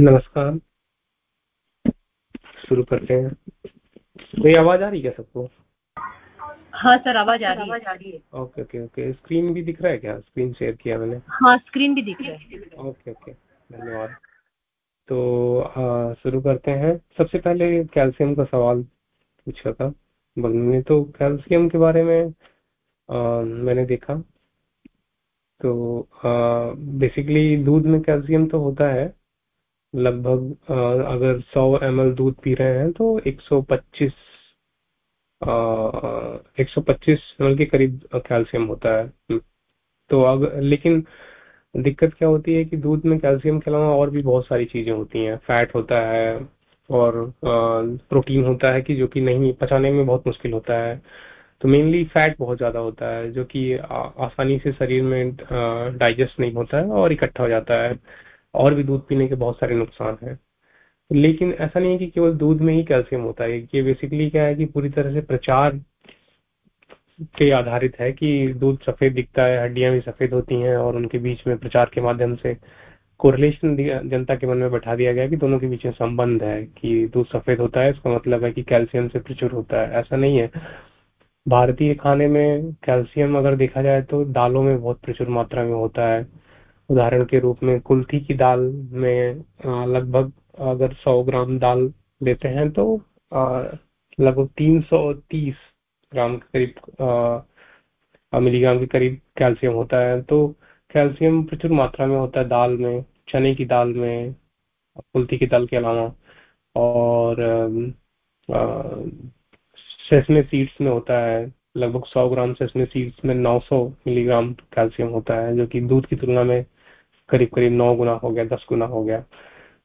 नमस्कार। शुरू करते हैं। कोई आवाज़ आ रही है क्या सबको? हाँ सर आवाज़ आ रही है। Okay okay okay. स्क्रीन भी दिख रहा है क्या? स्क्रीन शेयर किया मैंने। हाँ स्क्रीन भी दिख रहा है। Okay okay. धन्यवाद। तो शुरू करते हैं। सबसे पहले कैल्शियम का सवाल पूछा था। ने तो कैल्शियम के बारे में आ, मैंने देखा। तो बेसिकली दूध में कैल्शियम तो होता है लगभग अगर 100 एम दूध पी रहे हैं तो 125 125 एम के करीब कैल्शियम होता है। हम्म। तो अगर लेकिन दिक्कत क्या होती है कि दूध में कैल्शियम के अलावा और भी बहुत सारी चीज़ें होती हैं। फैट होता है और प्रोटीन होता है कि जो कि नहीं, पचाने में बहुत मुश्किल होता है। तो मेनली फैट बहुत ज़्यादा होता है, जो कि आसानी से शरीर में डाइजेस्ट नहीं होता है और इकट्ठा हो जाता है। और भी दूध पीने के बहुत सारे नुकसान हैं। लेकिन ऐसा नहीं है कि केवल दूध में ही कैल्शियम होता है। ये बेसिकली क्या है कि पूरी तरह से प्रचार पे आधारित है कि दूध सफ़ेद दिखता है, हड्डियाँ भी सफ़ेद होती हैं और उनके बीच में प्रचार के माध्यम से कोरिलेशन जनता के मन में बैठा दिया गया कि दोनों के बीच में संबंध है कि दूध सफ़ेद होता है, इसका मतलब है कि कैल्शियम से प्रचुर होता है। ऐसा नहीं है। भारतीय खाने में कैल्शियम अगर देखा जाए तो दालों में बहुत प्रचुर मात्रा में होता है। उदाहरण के रूप में कुल्थी की दाल में लगभग अगर 100 ग्राम दाल लेते हैं तो लगभग 330 ग्राम के करीब मिलीग्राम के करीब कैल्शियम होता है। तो कैल्शियम प्रचुर मात्रा में होता है दाल में, चने की दाल में कुल्थी की दाल के अलावा। और सेसमे सीड्स में होता है, लगभग 100 ग्राम सेसमे सीड्स में 900 मिलीग्राम कैल्शियम होता है, जो कि दूध की तुलना में करीब करीब नौ गुना हो गया, दस गुना हो गया।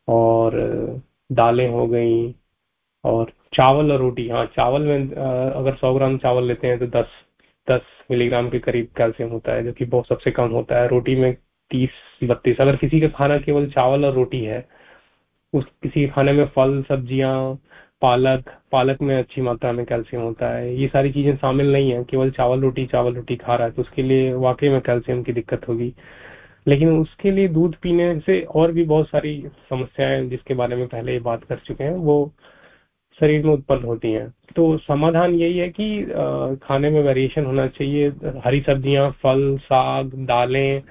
और, दालें हो गई और चावल और रोटी। हाँ चावल में अगर सौ ग्राम चावल लेते हैं तो दस दस मिलीग्राम के करीब कैल्शियम होता है, जो कि बहुत सबसे कम होता है। रोटी में तीस, बत्तीस। अगर किसी का खाना केवल चावल और रोटी है, उस, किसी के खाने में फल, सब्ज़ियाँ, पालक पालक में अच्छी मात्रा में कैल्शियम होता है। ये सारी चीज़ें शामिल नहीं है। केवल चावल रोटी चावल रोटी खा रहा है तो उसके लिए वाकई में कैल्शियम की दिक्कत होगी। लेकिन उसके लिए दूध पीने से और भी बहुत सारी समस्याएँ जिसके बारे में पहले ही बात कर चुके हैं वो शरीर में उत्पन्न होती हैं। तो समाधान यही है कि खाने में वेरिएशन होना चाहिए। हरी सब्ज़ियाँ फल साग दालें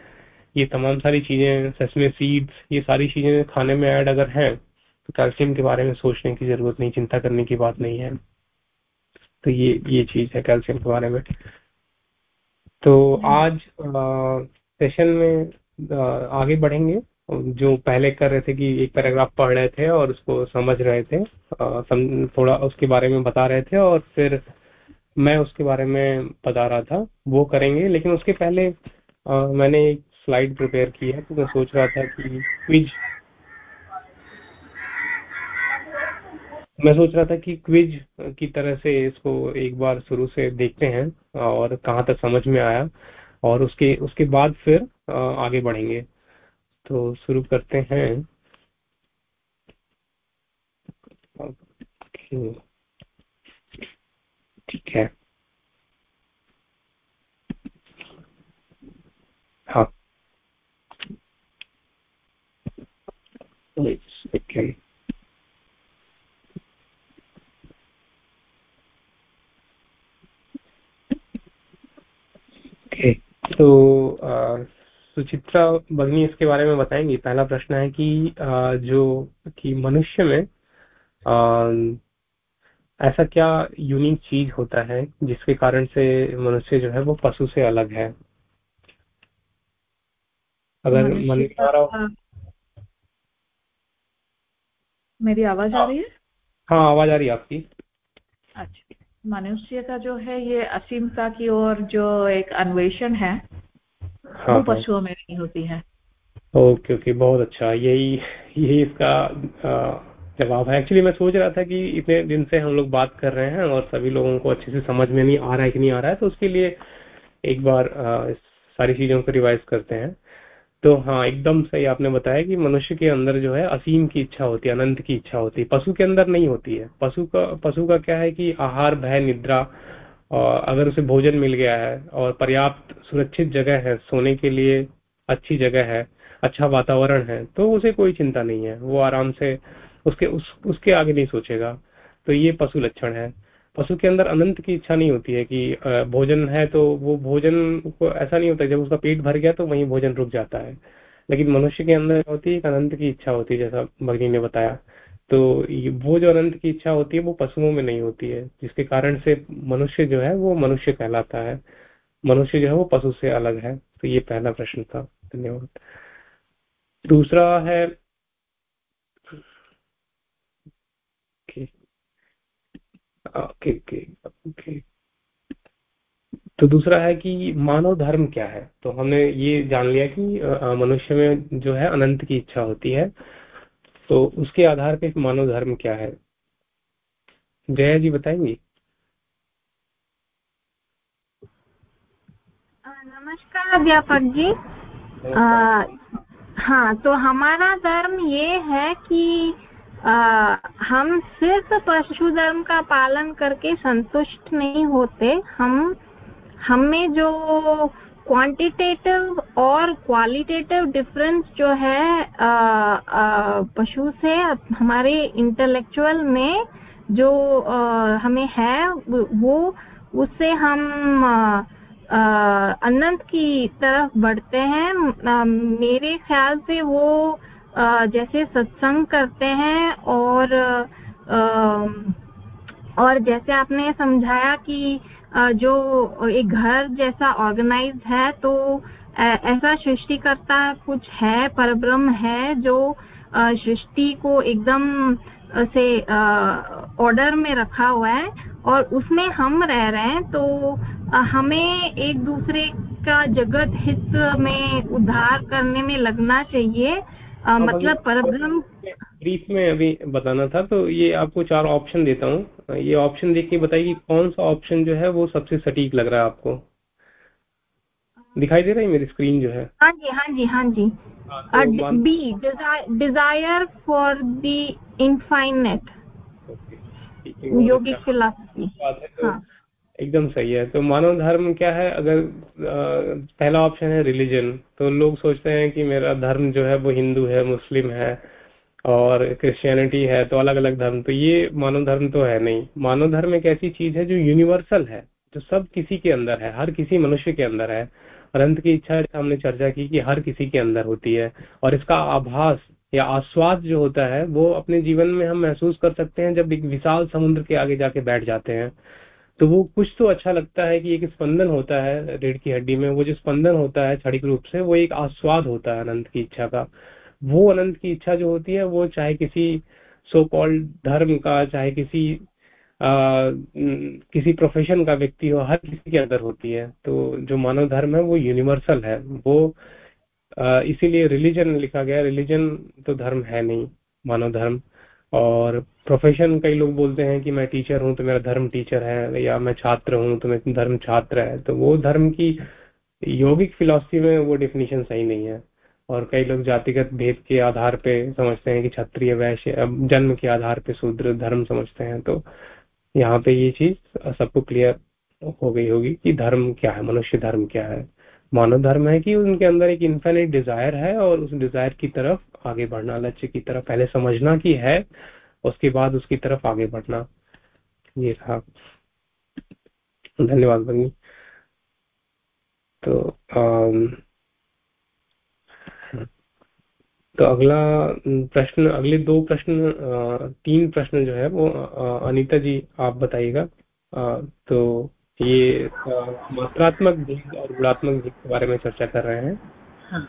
ये तमाम सारी चीज़ें ससमे सीड्स ये सारी चीज़ें खाने में ऐड अगर हैं तो कैल्शियम के बारे में सोचने की ज़रूरत नहीं चिंता करने की बात नहीं है। तो ये ये चीज़ है कैल्शियम के बारे में। तो आज आ, सेशन में आगे बढ़ेंगे। जो पहले कर रहे थे कि एक पैराग्राफ पढ़ रहे थे और उसको समझ रहे थे थोड़ा उसके बारे में बता रहे थे और फिर मैं उसके बारे में बता रहा था वो करेंगे। लेकिन उसके पहले आ, मैंने एक स्लाइड प्रिपेयर की है तो मैं सोच रहा था कि क्विज मैं सोच रहा था कि क्विज की तरह से इसको एक बार शुरू से देखते हैं और कहाँ तक समझ में आया। और उसके उसके बाद फिर आगे बढ़ेंगे। तो शुरू करते हैं। ठीक है। हाँ। ओके तो सुचित्रा भगनी इसके बारे में बताएँगी। पहला प्रश्न है कि आ, जो कि मनुष्य में आ, ऐसा क्या यूनिक चीज़ होता है जिसके कारण से मनुष्य जो है वो पशु से अलग है? अगर मनुष्य मेरी आवाज़ आ रही है? हाँ आवाज़ आ रही है आपकी। अच्छा। मनुष्य का जो है ये असीमता की ओर जो एक अन्वेषण है हाँ, वो हाँ। पशुओं में नहीं होती है। ओके ओके बहुत अच्छा। यही यही इसका जवाब है। एक्चुअली मैं सोच रहा था कि इतने दिन से हम लोग बात कर रहे हैं और सभी लोगों को अच्छे से समझ में नहीं आ रहा है कि नहीं आ रहा है तो उसके लिए एक बार इस सारी चीज़ों को रिवाइज करते हैं। तो हाँ एकदम सही आपने बताया कि मनुष्य के अंदर जो है असीम की इच्छा होती है, अनंत की इच्छा होती है। पशु के अंदर नहीं होती है। पशु का पशु का क्या है कि आहार, भय, निद्रा और अगर उसे भोजन मिल गया है और पर्याप्त सुरक्षित जगह है, सोने के लिए अच्छी जगह है अच्छा वातावरण है तो उसे कोई चिंता नहीं है। वो आराम से उसके, उस, उसके आगे नहीं सोचेगा। तो ये पशु लक्षण है। पशु के अंदर अनंत की इच्छा नहीं होती है कि भोजन है तो वो भोजन को, ऐसा नहीं होता जब उसका पेट भर गया तो वहीं भोजन रुक जाता है। लेकिन मनुष्य के अंदर होती है अनंत की इच्छा होती है, जैसा भगनी ने बताया। तो वो जो अनंत की इच्छा होती है, वो पशुओं में नहीं होती है, जिसके कारण से मनुष्य जो है, वो मनुष्य कहलाता है। मनुष्य जो है, वो पशु से अलग है। तो ये पहला प्रश्न था। धन्यवाद। दूसरा है ओके ओके ओके तो दूसरा है कि मानव धर्म क्या है? तो हमने ये जान लिया कि मनुष्य में जो है अनंत की इच्छा होती है। तो उसके आधार पे मानव धर्म क्या है? जया जी बताएँगी? नमस्कार अध्यापक जी। आ, हाँ तो हमारा धर्म ये है कि हम सिर्फ़ पशु धर्म का पालन करके संतुष्ट नहीं होते। हम हमें जो क्वांटिटेटिव और क्वालिटेटिव डिफरेंस जो है पशु से हमारे इंटेलेक्चुअल में जो आ, हमें है वो उससे हम आ, अनंत की तरफ़ बढ़ते हैं। मेरे ख्याल से वो जैसे सत्संग करते हैं और और जैसे आपने समझाया कि जो एक घर जैसा ऑर्गेनाइज है तो ऐसा सृष्टिकर्ता कुछ है, परब्रह्म है, जो सृष्टि को एकदम से ऑर्डर में रखा हुआ है और उसमें हम रह रहे हैं तो हमें एक दूसरे का जगत हित में उद्धार करने में लगना चाहिए। आ, मतलब परब्रह्म ब्रीफ में अभी बताना था तो ये आपको चार ऑप्शन देता हूँ। ये ऑप्शन देख के बताइए कौन सा ऑप्शन जो है वो सबसे सटीक लग रहा है आपको। दिखाई दे रहा है मेरी स्क्रीन जो है? हाँ जी हाँ जी हाँ जी। B desire for the infinite yogic philosophy हाँ। एकदम सही है। तो मानव धर्म क्या है? अगर आ, पहला ऑप्शन है रिलीजन तो लोग सोचते हैं कि मेरा धर्म जो है वो हिंदू है मुस्लिम है और क्रिश्चियनिटी है तो अलग अलग धर्म। तो ये मानव धर्म तो है नहीं। मानव धर्म एक ऐसी चीज़ है जो यूनिवर्सल है जो सब किसी के अंदर है हर किसी मनुष्य के अंदर है। और अंत की इच्छा हमने चर्चा की कि हर किसी के अंदर होती है। और इसका आभास या आस्वाद जो होता है वो अपने जीवन में हम महसूस कर सकते हैं जब एक विशाल समुद्र के आगे जाके बैठ जाते हैं। तो वो कुछ तो अच्छा लगता है कि एक स्पंदन होता है रीढ़ की हड्डी में वो जो स्पंदन होता है क्षणिक रूप से वो एक आस्वाद होता है अनंत की इच्छा का। वो अनंत की इच्छा जो होती है वो चाहे किसी सो कॉल्ड धर्म का चाहे किसी आ, किसी प्रोफेशन का व्यक्ति हो हर किसी के अंदर होती है। तो जो मानव धर्म है वो यूनिवर्सल है। वो इसीलिए रिलीजन लिखा गया। रिलीजन तो धर्म है नहीं मानव धर्म। और प्रोफेशन कई लोग बोलते हैं कि मैं टीचर हूँ तो मेरा धर्म टीचर है, या मैं छात्र हूँ तो मैं धर्म छात्र है। तो वो धर्म की योगिक फिलोसफी में वो डिफिनीशन सही नहीं है। और कई लोग जातिगत भेद के आधार पे समझते हैं कि क्षत्रिय, वैश्य जन्म के आधार पे शूद्र धर्म समझते हैं। तो यहाँ पे ये चीज़ सबको क्लियर हो गई होगी कि धर्म क्या है, मनुष्य धर्म क्या है। मानव धर्म है कि उनके अंदर एक इन्फाइनाइट डिज़ायर है और उस डिज़ायर की तरफ़ आगे बढ़ना लक्ष्य की तरफ़ पहले समझना की है उसके बाद उसकी तरफ़ आगे बढ़ना। ये था। धन्यवाद भगी तो आम, तो अगला प्रश्न अगले दो प्रश्न तीन प्रश्न जो है वो अनीता जी आप बताइएगा। तो ये मात्रात्मक भेद और गुणात्मक भेद के बारे में चर्चा कर रहे हैं। हाँ।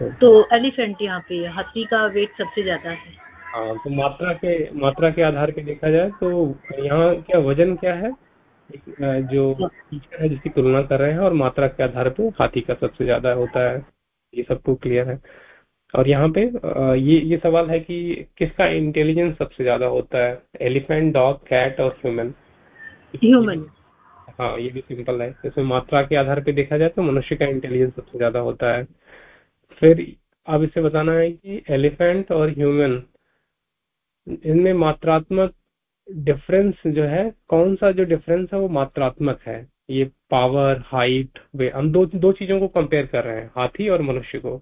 तो, तो एलिफेंट यहाँ पे हाथी का वेट सबसे ज़्यादा है। हाँ तो मात्रा के मात्रा के आधार पे देखा जाए तो यहाँ क्या वज़न क्या है? जो टीचर है जिसकी तुलना कर रहे हैं और मात्रा के आधार पे हाथी का सबसे ज़्यादा होता है। ये सबको क्लियर है। और यहाँ पे ये ये सवाल है कि किसका इंटेलिजेंस सबसे ज़्यादा होता है? एलिफेंट डॉग कैट और ह्यूमन ह्यूमन हाँ ये भी सिंपल है। इसमें मात्रा के आधार पे देखा जाए तो मनुष्य का इंटेलिजेंस सबसे ज़्यादा होता है। फिर अब इसे बताना है कि एलिफेंट और ह्यूमन इनमें मात्रात्मक डिफरेंस जो है कौन सा जो डिफरेंस है वो मात्रात्मक है? ये पावर हाइट वे हम दो दो चीज़ों को कंपेयर कर रहे हैं, हाथी और मनुष्य को।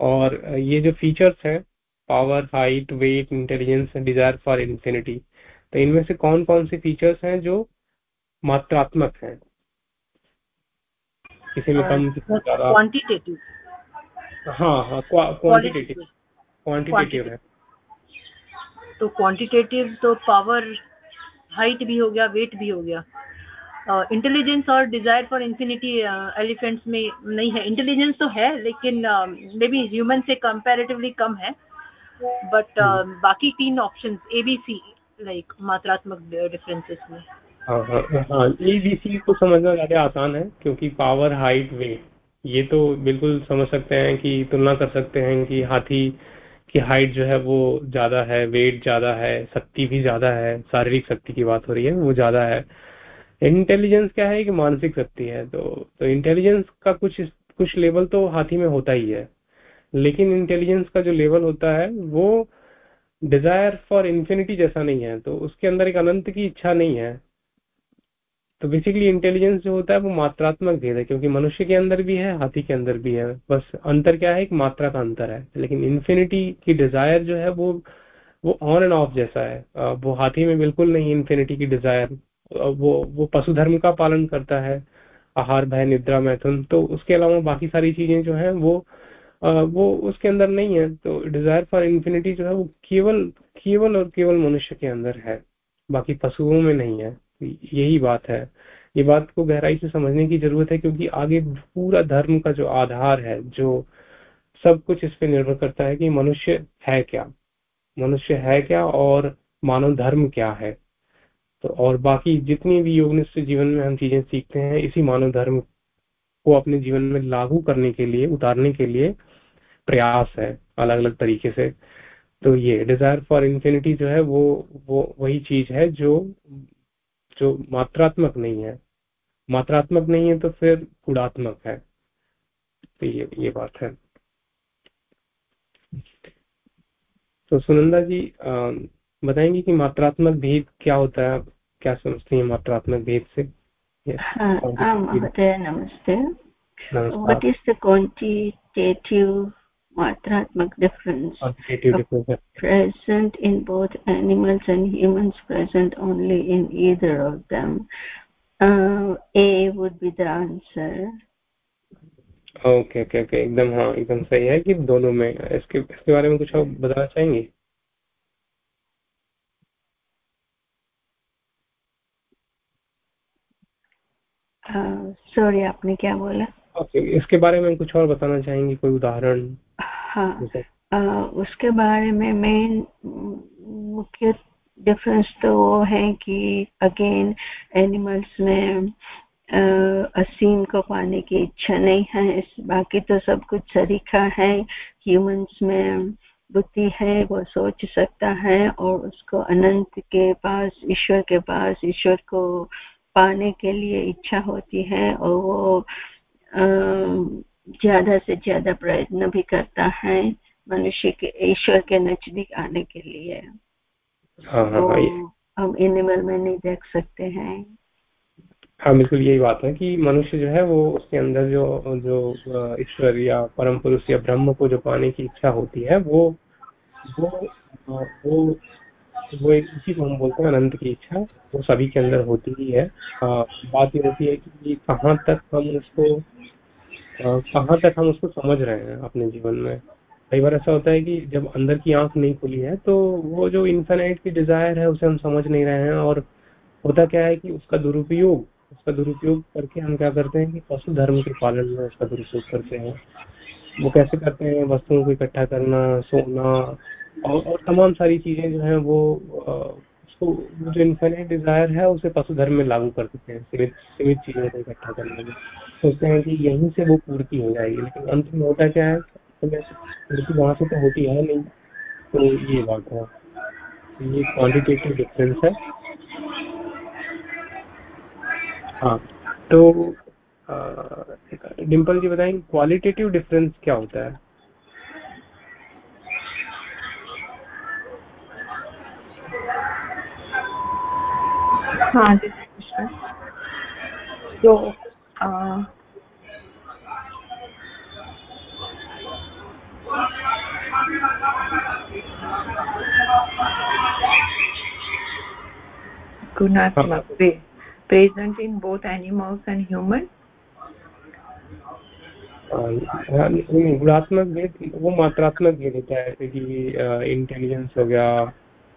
और ये जो फीचर्स हैं power height weight intelligence desire for infinity तो इनमें से कौन कौन से फीचर्स हैं जो मात्रात्मक हैं। किसी में कम क्वांटिटेटिव हाँ हाँ क्वांटिटेटिव क्वांटिटेटिव है। तो क्वांटिटेटिव तो पावर हाइट भी हो गया वेट भी हो गया। इंटेलिजेंस uh, और डिज़ायर फॉर इंफिनिटी एलिफेंट्स में नहीं है। इंटेलिजेंस तो है लेकिन मे बी ह्यूमन से कंपैरेटिवली कम है। But uh, hmm. बाकी तीन option A B C like मात्रात्मक डिफरेंसेस में। हाँ हाँ हाँ ए बी सी को समझना ज़्यादा आसान है, क्योंकि पावर हाइट वेट ये तो बिल्कुल समझ सकते हैं कि तुलना कर सकते हैं कि हाथी की हाइट जो है वो ज़्यादा है वेट ज़्यादा है, शक्ति भी ज़्यादा है, शारीरिक शक्ति की बात हो रही है, वो ज़्यादा है। इंटेलिजेंस क्या है कि मानसिक शक्ति है तो तो इंटेलिजेंस का कुछ कुछ लेवल तो हाथी में होता ही है, लेकिन इंटेलिजेंस का जो लेवल होता है, वो डिज़ायर फॉर इंफिनिटी जैसा नहीं है तो उसके अंदर एक अनंत की इच्छा नहीं है। तो बेसिकली इंटेलिजेंस जो होता है वो मात्रात्मक भेद है, क्योंकि मनुष्य के अंदर भी है, हाथी के अंदर भी है। बस अंतर क्या है? एक मात्रा का अंतर है। लेकिन इन्फिनिटी की डिज़ायर जो है वो वो ऑन एंड ऑफ़ जैसा है। वो हाथी में बिल्कुल नहीं इन्फिनिटी की डिज़ायर वो वो पशु धर्म का पालन करता है, आहार, भय, निद्रा, मैथुन। तो उसके अलावा बाकी सारी चीज़ें जो है वो वो उसके अंदर नहीं है। तो डिज़ायर फॉर इन्फिनिटी जो है वो केवल केवल और केवल मनुष्य के अंदर है। बाकी पशुओं में नहीं है। यही बात है। ये बात को गहराई से समझने की ज़रूरत है क्योंकि आगे पूरा धर्म का जो आधार है, जो सब कुछ इस पर निर्भर करता है कि मनुष्य है क्या। मनुष्य है क्या और मानव धर्म क्या है। तो और बाकी जितनी भी योगनिष्ठ जीवन में हम चीज़ें सीखते हैं, इसी मानव धर्म को अपने जीवन में लागू करने के लिए, उतारने के लिए प्रयास है अलग अलग तरीके से। तो ये डिज़ायर फॉर इंफिनिटी जो है वो वो वही चीज़ है जो जो मात्रात्मक नहीं है। मात्रात्मक नहीं है तो फिर गुणात्मक है। तो ये ये बात है। तो सुनंदा जी बताएँगे कि मात्रात्मक भेद क्या होता है? क्या समझती हैं मात्रात्मक भेद से? नमस्ते। what is the quantitative matratmak difference present in both animals and humans present only in either of them uh, a would be the answer okay okay okay एकदम हाँ एकदम सही है कि दोनों में इसके इसके बारे में कुछ और बताना चाहेंगे सॉरी आपने क्या बोला ओके इसके बारे में कुछ और बताना चाहेंगे कोई उदाहरण? हाँ आ, उसके बारे में मेन मुख्य डिफरेंस तो वो है कि अगेन एनिमल्स में असीम को पाने की इच्छा नहीं है। बाकी तो सब कुछ सरीखा है। ह्यूमंस में बुद्धि है वो सोच सकता है और उसको अनंत के पास ईश्वर के पास ईश्वर को पाने के लिए इच्छा होती है और वो ज़्यादा से ज़्यादा प्रयत्न भी करता है मनुष्य के ईश्वर के नज़दीक आने के लिए। हाँ, हाँ, तो हम एनिमल में नहीं देख सकते हैं। हाँ बिल्कुल यही बात है कि मनुष्य जो है वो उसके अंदर जो जो ईश्वर या परम पुरुष या ब्रह्म को जो पाने की इच्छा होती है वो वो वो वो एक इसी को हम बोलते हैं अनंत की इच्छा वो सभी के अंदर होती ही है। आ, बात ये होती है कि कहाँ तक हम उसको कहाँ तक हम उसको समझ रहे हैं अपने जीवन में। कई बार ऐसा होता है कि जब अंदर की आँख नहीं खुली है तो वो जो इंफाइनाइट की डिज़ायर है उसे हम समझ नहीं रहे हैं और होता क्या है कि उसका दुरुपयोग उसका दुरुपयोग करके हम क्या करते हैं कि पशु धर्म के पालन में उसका दुरुपयोग करते हैं। वो कैसे करते हैं? वस्तुओं को इकट्ठा करना सोना और, और तमाम सारी चीज़ें जो है वो उसको जो इन्फाइनाइट डिज़ायर है उसे पशु धर्म में लागू कर देते हैं सीमित सीमित चीज़ों को इकट्ठा करने में। सोचते हैं कि यहीं से वो पूर्ति हो जाएगी लेकिन अंत में होता क्या है पूर्ति वहाँ से तो होती है नहीं तो ये बात है। ये क्वांटिटेटिव डिफरेंस है। हाँ तो डिम्पल जी बताएँगे क्वालिटेटिव डिफरेंस क्या होता है? हाँ जी कृष्ण। तो गुणात्मक present in both animals and human? गुणात्मक भेद वो मात्रात्मक भेद होता है जैसे कि इंटेलिजेंस हो गया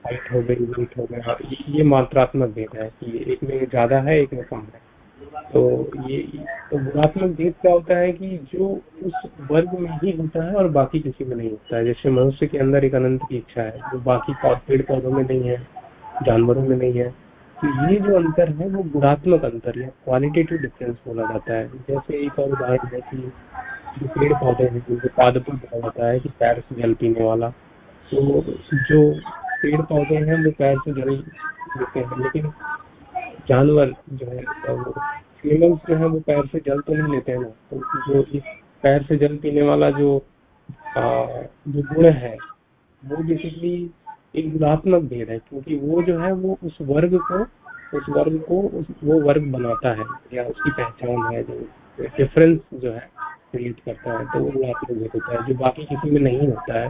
हाइट हो गई वेट हो गया। ये मात्रात्मक भेद है कि एक में ज़्यादा है, एक में कम है। तो ये तो गुणात्मक भेद क्या होता है कि जो उस वर्ग में ही होता है और बाकी किसी में नहीं होता है। जैसे मनुष्य के अंदर एक अनंत की इच्छा है, जो बाकी पेड़ पौधों में नहीं है, जानवरों में नहीं है। तो ये जो अंतर है, वो गुणात्मक अंतर या क्वालिटेटिव डिफरेंस बोला जाता है। जैसे एक और उदाहरण है कि जो पेड़ पौधे हैं जिनको पादपुर बोला जाता है कि पैर से जल पीने वाला तो जो पेड़ पौधे हैं वो पैर से जल देते हैं लेकिन जानवर जो है वो एनिमल्स जो है वो पैर से जल तो नहीं लेते हैं ना। तो जो पैर से जल पीने वाला जो आ, जो गुण है वो बेसिकली एक गुणात्मक भेद है क्योंकि वो जो है वो उस वर्ग को उस वर्ग को उस वो वर्ग बनाता है या उसकी पहचान है जो डिफरेंस जो है क्रिएट करता है तो वो गुणात्मक भेद होता है। जो बाकी किसी में नहीं होता है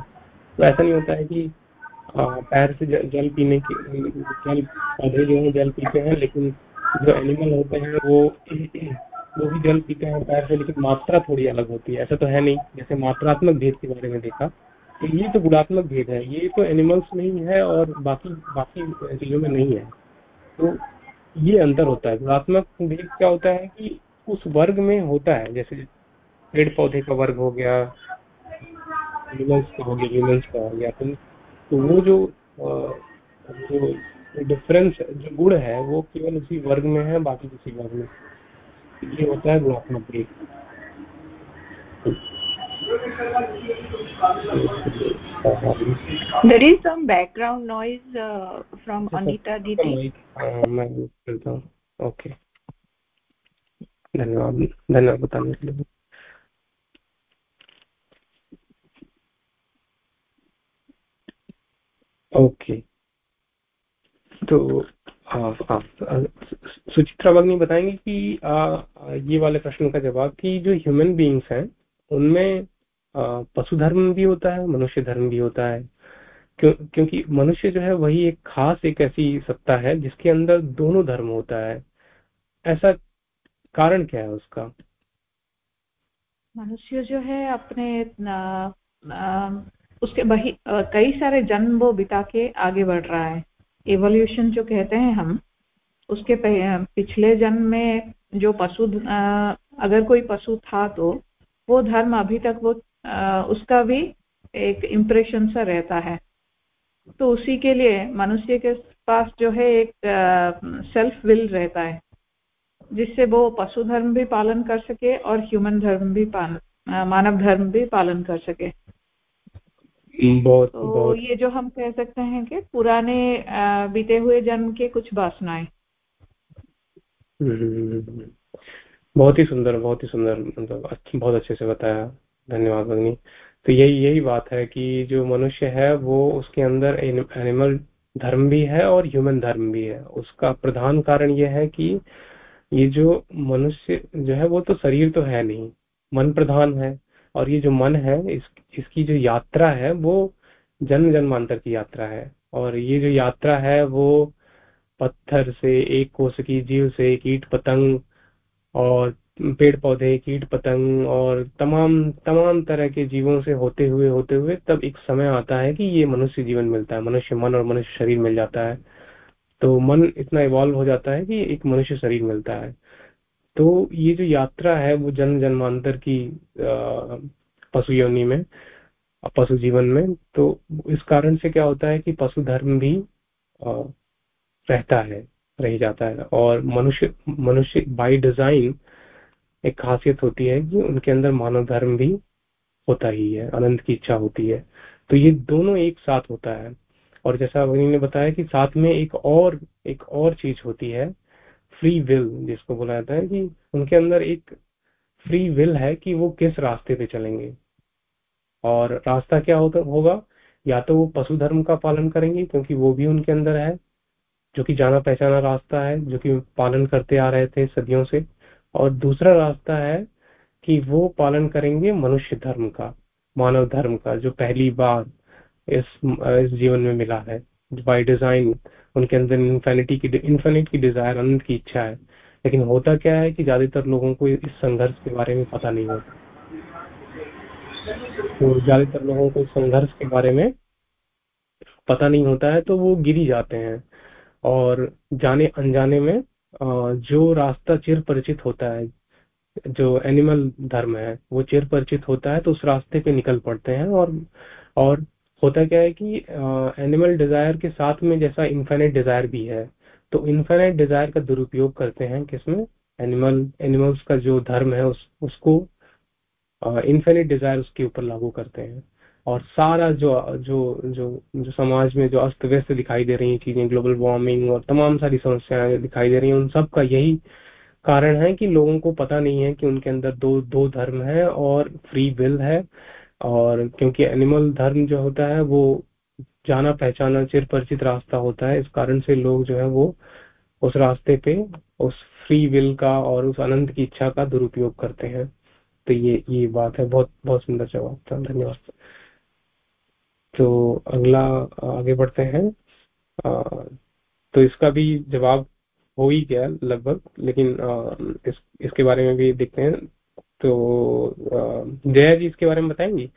तो ऐसा नहीं होता है कि पैर से जल पीने के जल पौधे जो है जल पीते हैं लेकिन जो एनिमल होते हैं वो वो भी जल पीते हैं पैर से लेकिन मात्रा थोड़ी अलग होती है। ऐसा तो है नहीं जैसे मात्रात्मक भेद के बारे में देखा तो ये तो गुणात्मक भेद है। ये तो एनिमल्स में ही है और बाकी बाकी चीज़ों में नहीं है। तो ये अंतर होता है। गुणात्मक भेद क्या होता है कि उस वर्ग में होता है जैसे पेड़ पौधे का वर्ग हो गया एनिमल्स का हो गया ह्यूमन्स का हो गया तो, तो वो जो जो डिफरेंस जो गुण है वो केवल उसी वर्ग में है बाकी किसी वर्ग में। ये होता है गुणात्मक break there is some background noise uh, from anita didi. मैं करता हूँ। ओके धन्यवाद धन्यवाद बताने के लिए। ओके तो सुचित्रा भगनी बताएँगे कि आ, ये वाले प्रश्न का जवाब कि जो ह्यूमन बीइंग्स हैं उनमें पशु धर्म भी होता है मनुष्य धर्म भी होता है। क्यों क्योंकि मनुष्य जो है वही एक खास एक ऐसी सत्ता है जिसके अंदर दोनों धर्म होता है। ऐसा कारण क्या है उसका? मनुष्य जो है अपने उसके बही कई सारे जन्म वो बिता के आगे बढ़ रहा है। एवोल्यूशन जो कहते हैं हम, उसके पिछले जन्म में जो पशु अगर कोई पशु था तो वो धर्म अभी तक वो उसका भी एक इम्प्रेशन सा रहता है। तो उसी के लिए मनुष्य के पास जो है एक सेल्फ विल रहता है, जिससे वो पशु धर्म भी पालन कर सके और ह्यूमन धर्म भी पालन मानव धर्म भी पालन कर सके। बहुत तो बहुत। ये जो हम कह सकते हैं कि पुराने बीते हुए जन्म के कुछ वासनाएँ। हम्म, बहुत ही सुंदर बहुत ही सुंदर मतलब बहुत अच्छे से बताया। धन्यवाद भगनी तो यही यही बात है कि जो मनुष्य है वो उसके अंदर एनिमल धर्म भी है और ह्यूमन धर्म भी है। उसका प्रधान कारण यह है कि ये जो मनुष्य जो है वो तो शरीर तो है नहीं। मन प्रधान है। और ये जो मन है, इस, इसकी जो यात्रा है, वो जन्म जन्मांतर की यात्रा है। और ये जो यात्रा है, वो पत्थर से, एक कोष की जीव से, कीट पतंग और पेड़ पौधे कीट पतंग और तमाम तमाम तरह के जीवों से होते हुए होते हुए तब एक समय आता है कि ये मनुष्य जीवन मिलता है। मनुष्य मन और मनुष्य शरीर मिल जाता है। तो मन इतना इवॉल्व हो जाता है कि एक मनुष्य शरीर मिलता है। तो ये जो यात्रा है, वो जन्म जन्मांतर की पशु योनि में, पशु जीवन में तो इस कारण से क्या होता है कि पशु धर्म भी रहता है, रह जाता है। और मनुष्य मनुष्य बाय डिज़ाइन एक खासियत होती है कि उनके अंदर मानव धर्म भी होता ही है, अनंत की इच्छा होती है। तो ये दोनों एक साथ होता है। और जैसा वही ने बताया कि साथ में एक और एक और चीज़ होती है फ्री विल जिसको बोला जाता है कि उनके अंदर एक फ्री विल है कि वो किस रास्ते पे चलेंगे। और रास्ता क्या होता, होगा? या तो वो पशु धर्म का पालन करेंगे, क्योंकि वो भी उनके अंदर है, जो कि जाना पहचाना रास्ता है, जो कि पालन करते आ रहे थे सदियों से। और दूसरा रास्ता है कि वो पालन करेंगे मनुष्य धर्म का, मानव धर्म का, जो पहली बार इस इस जीवन में मिला है बाय डिज़ाइन उनके अंदर इन्फिनिटी की इन्फिनिट की डिज़ायर अनंत की इच्छा है। लेकिन होता क्या है कि ज़्यादातर लोगों को इस संघर्ष के बारे में पता नहीं होता। तो ज़्यादातर लोगों को संघर्ष के बारे में पता नहीं होता है तो वो गिरी जाते हैं। और जाने अनजाने में जो रास्ता चिर परिचित होता है, जो एनिमल धर्म है, वो चिर परिचित होता है तो उस रास्ते पे निकल पड़ते हैं और और होता क्या है कि एनिमल डिज़ायर के साथ में जैसा इन्फाइनाइट डिज़ायर भी है तो इन्फाइनाइट डिज़ायर का दुरुपयोग करते हैं किसमें? एनिमल एनिमल्स का जो धर्म है उस, उसको इन्फिनिट डिज़ायर उसके ऊपर लागू करते हैं। और सारा जो जो जो जो समाज में जो अस्त व्यस्त दिखाई दे रही है चीज़ें ग्लोबल वार्मिंग और तमाम सारी समस्याएँ दिखाई दे रही हैं, उन सब का यही कारण है कि लोगों को पता नहीं है कि उनके अंदर दो दो धर्म है और फ्री विल है। और क्योंकि एनिमल धर्म जो होता है वो जाना पहचाना चिर परिचित रास्ता होता है। इस कारण से लोग जो है वो उस रास्ते पे उस फ्री विल का और उस अनंत की इच्छा का दुरुपयोग करते हैं। तो ये ये बात है। बहुत बहुत सुंदर जवाब था। धन्यवाद। तो अगला आगे बढ़ते हैं। आ, तो इसका भी जवाब हो ही गया लगभग लेकिन आ, इस इसके बारे में भी देखते हैं। तो जया जी इसके बारे में बताएँगी?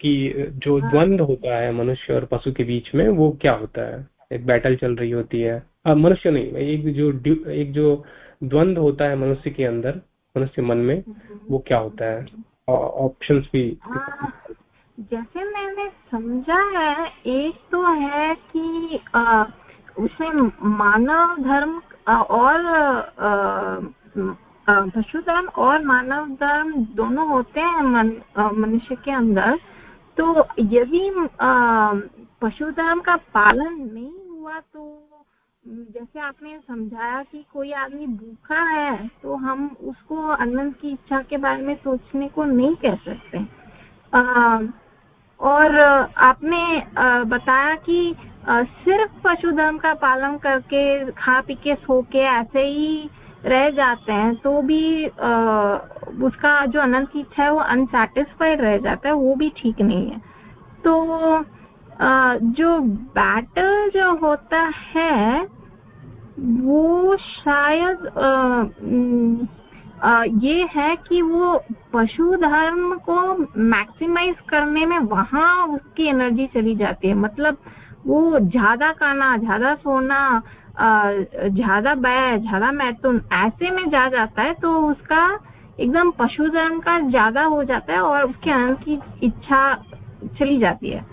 कि जो हाँ। द्वंद होता है मनुष्य और पशु के बीच में वो क्या होता है? एक बैटल चल रही होती है। आ, मनुष्य नहीं एक जो एक जो द्वंद होता है मनुष्य के अंदर मनुष्य मन में वो क्या होता है? ऑप्शंस भी हाँ, जैसे मैंने समझा है एक तो है कि आ, उसमें मानव धर्म और पशु और मानव धर्म दोनों होते हैं मनुष्य के अंदर। तो यदि पशु का पालन नहीं हुआ तो जैसे आपने समझाया कि कोई आदमी भूखा है तो हम उसको अन्न की इच्छा के बारे में सोचने को नहीं कह सकते। आ, और आपने बताया कि सिर्फ़ पशु धर्म का पालन करके खा पी के सो के ऐसे ही रह जाते हैं तो भी आ, उसका जो अनंत इच्छा है वो अनसेटिस्फाइड रह जाता है वो भी ठीक नहीं है। तो आ, जो बैटल जो होता है वो शायद आ, आ, ये है कि वो पशु धर्म को मैक्सिमाइज करने में वहाँ उसकी एनर्जी चली जाती है। मतलब वो ज़्यादा करना ज़्यादा सोना ज़्यादा बै, ज़्यादा मैथुन ऐसे में जा जाता है तो उसका एकदम पशु धर्म का ज़्यादा हो जाता है और उसके अनंत की इच्छा चली जाती है।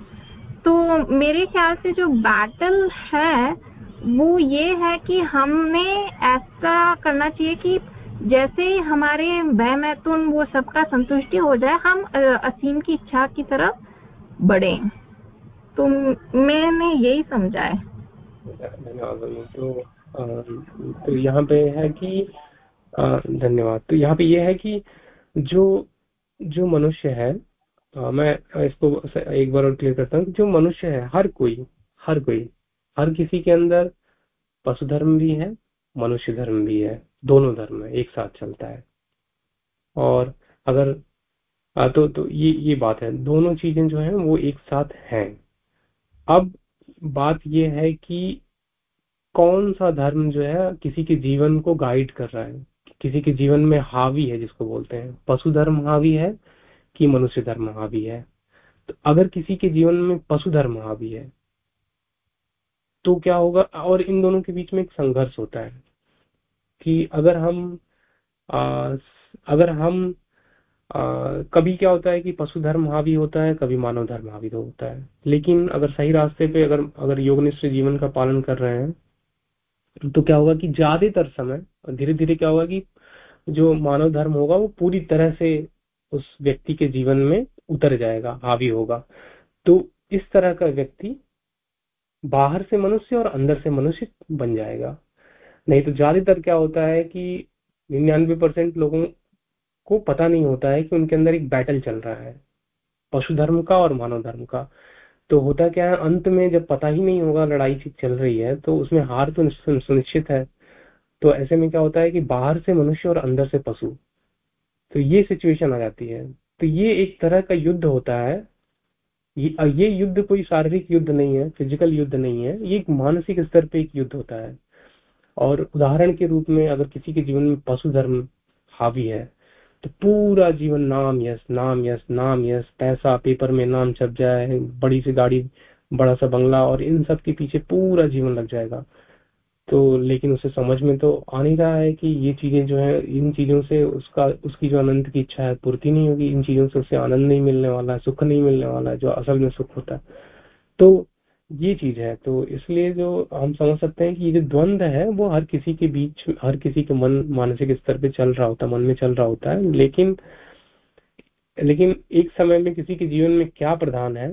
तो मेरे ख्याल से जो बैटल है, वो ये है कि हमने ऐसा करना चाहिए कि जैसे ही हमारे भय मैथुन वो सबका संतुष्टि हो जाए, हम असीम की इच्छा की तरफ़ बढ़े। तो मैंने यही समझा है। धन्यवाद तो तो यहाँ पे है कि धन्यवाद। तो यहाँ पे ये यह है कि जो जो मनुष्य है आ, मैं इसको एक बार और क्लियर करता हूँ जो मनुष्य है हर कोई हर कोई हर किसी के अंदर पशु धर्म भी है मनुष्य धर्म भी है दोनों धर्म है एक साथ चलता है। और अगर आ, तो तो ये ये बात है दोनों चीज़ें जो है वो एक साथ हैं। अब बात यह है कि कौन सा धर्म जो है किसी के जीवन को गाइड कर रहा है? किसी के जीवन में हावी है जिसको बोलते हैं। पशु धर्म हावी है कि मनुष्य धर्म हावी है? तो अगर किसी के जीवन में पशु धर्म हावी है तो क्या होगा? और इन दोनों के बीच में एक संघर्ष होता है कि अगर हम आ, अगर हम कभी क्या होता है कि पशु धर्म हावी होता है, कभी मानव धर्म हावी होता है। लेकिन अगर सही रास्ते पे अगर अगर योगनिष्ठ जीवन का पालन कर रहे हैं तो क्या होगा कि ज़्यादातर समय धीरे धीरे क्या होगा कि जो मानव धर्म होगा, वो पूरी तरह से उस व्यक्ति के जीवन में उतर जाएगा, हावी होगा। तो इस तरह का व्यक्ति बाहर से मनुष्य और अंदर से मनुष्य बन जाएगा। नहीं तो ज़्यादातर क्या होता है कि निन्यानवे परसेंट लोगों को पता नहीं होता है कि उनके अंदर एक बैटल चल रहा है पशु धर्म का और मानव धर्म का। तो होता क्या है अंत में जब पता ही नहीं होगा लड़ाई चल रही है तो उसमें हार तो सुनिश्चित है। तो ऐसे में क्या होता है कि बाहर से मनुष्य और अंदर से पशु तो ये सिचुएशन आ जाती है। तो ये एक तरह का युद्ध होता है। ये, ये युद्ध कोई शारीरिक युद्ध नहीं है फ़िज़िकल युद्ध नहीं है ये एक मानसिक स्तर पे एक युद्ध होता है। और उदाहरण के रूप में अगर किसी के जीवन में पशु धर्म हावी है तो पूरा जीवन नाम यस नाम यस नाम यस, पैसा, पेपर में नाम छप जाए, बड़ी सी गाड़ी, बड़ा सा बंगला और इन सब के पीछे पूरा जीवन लग जाएगा। तो लेकिन उसे समझ में तो आ नहीं रहा है कि ये चीज़ें जो है, इन चीज़ों से उसका, उसकी जो अनंत की इच्छा है पूर्ति नहीं होगी, इन चीज़ों से उसे आनंद नहीं मिलने वाला है सुख नहीं मिलने वाला है जो असल में सुख होता है। तो ये चीज़ है। तो इसलिए जो हम समझ सकते हैं कि ये जो द्वंद है, वो हर किसी के बीच, हर किसी के मन, मानसिक स्तर पे चल रहा होता है, मन में चल रहा होता है। लेकिन लेकिन एक समय में किसी के जीवन में क्या प्रधान है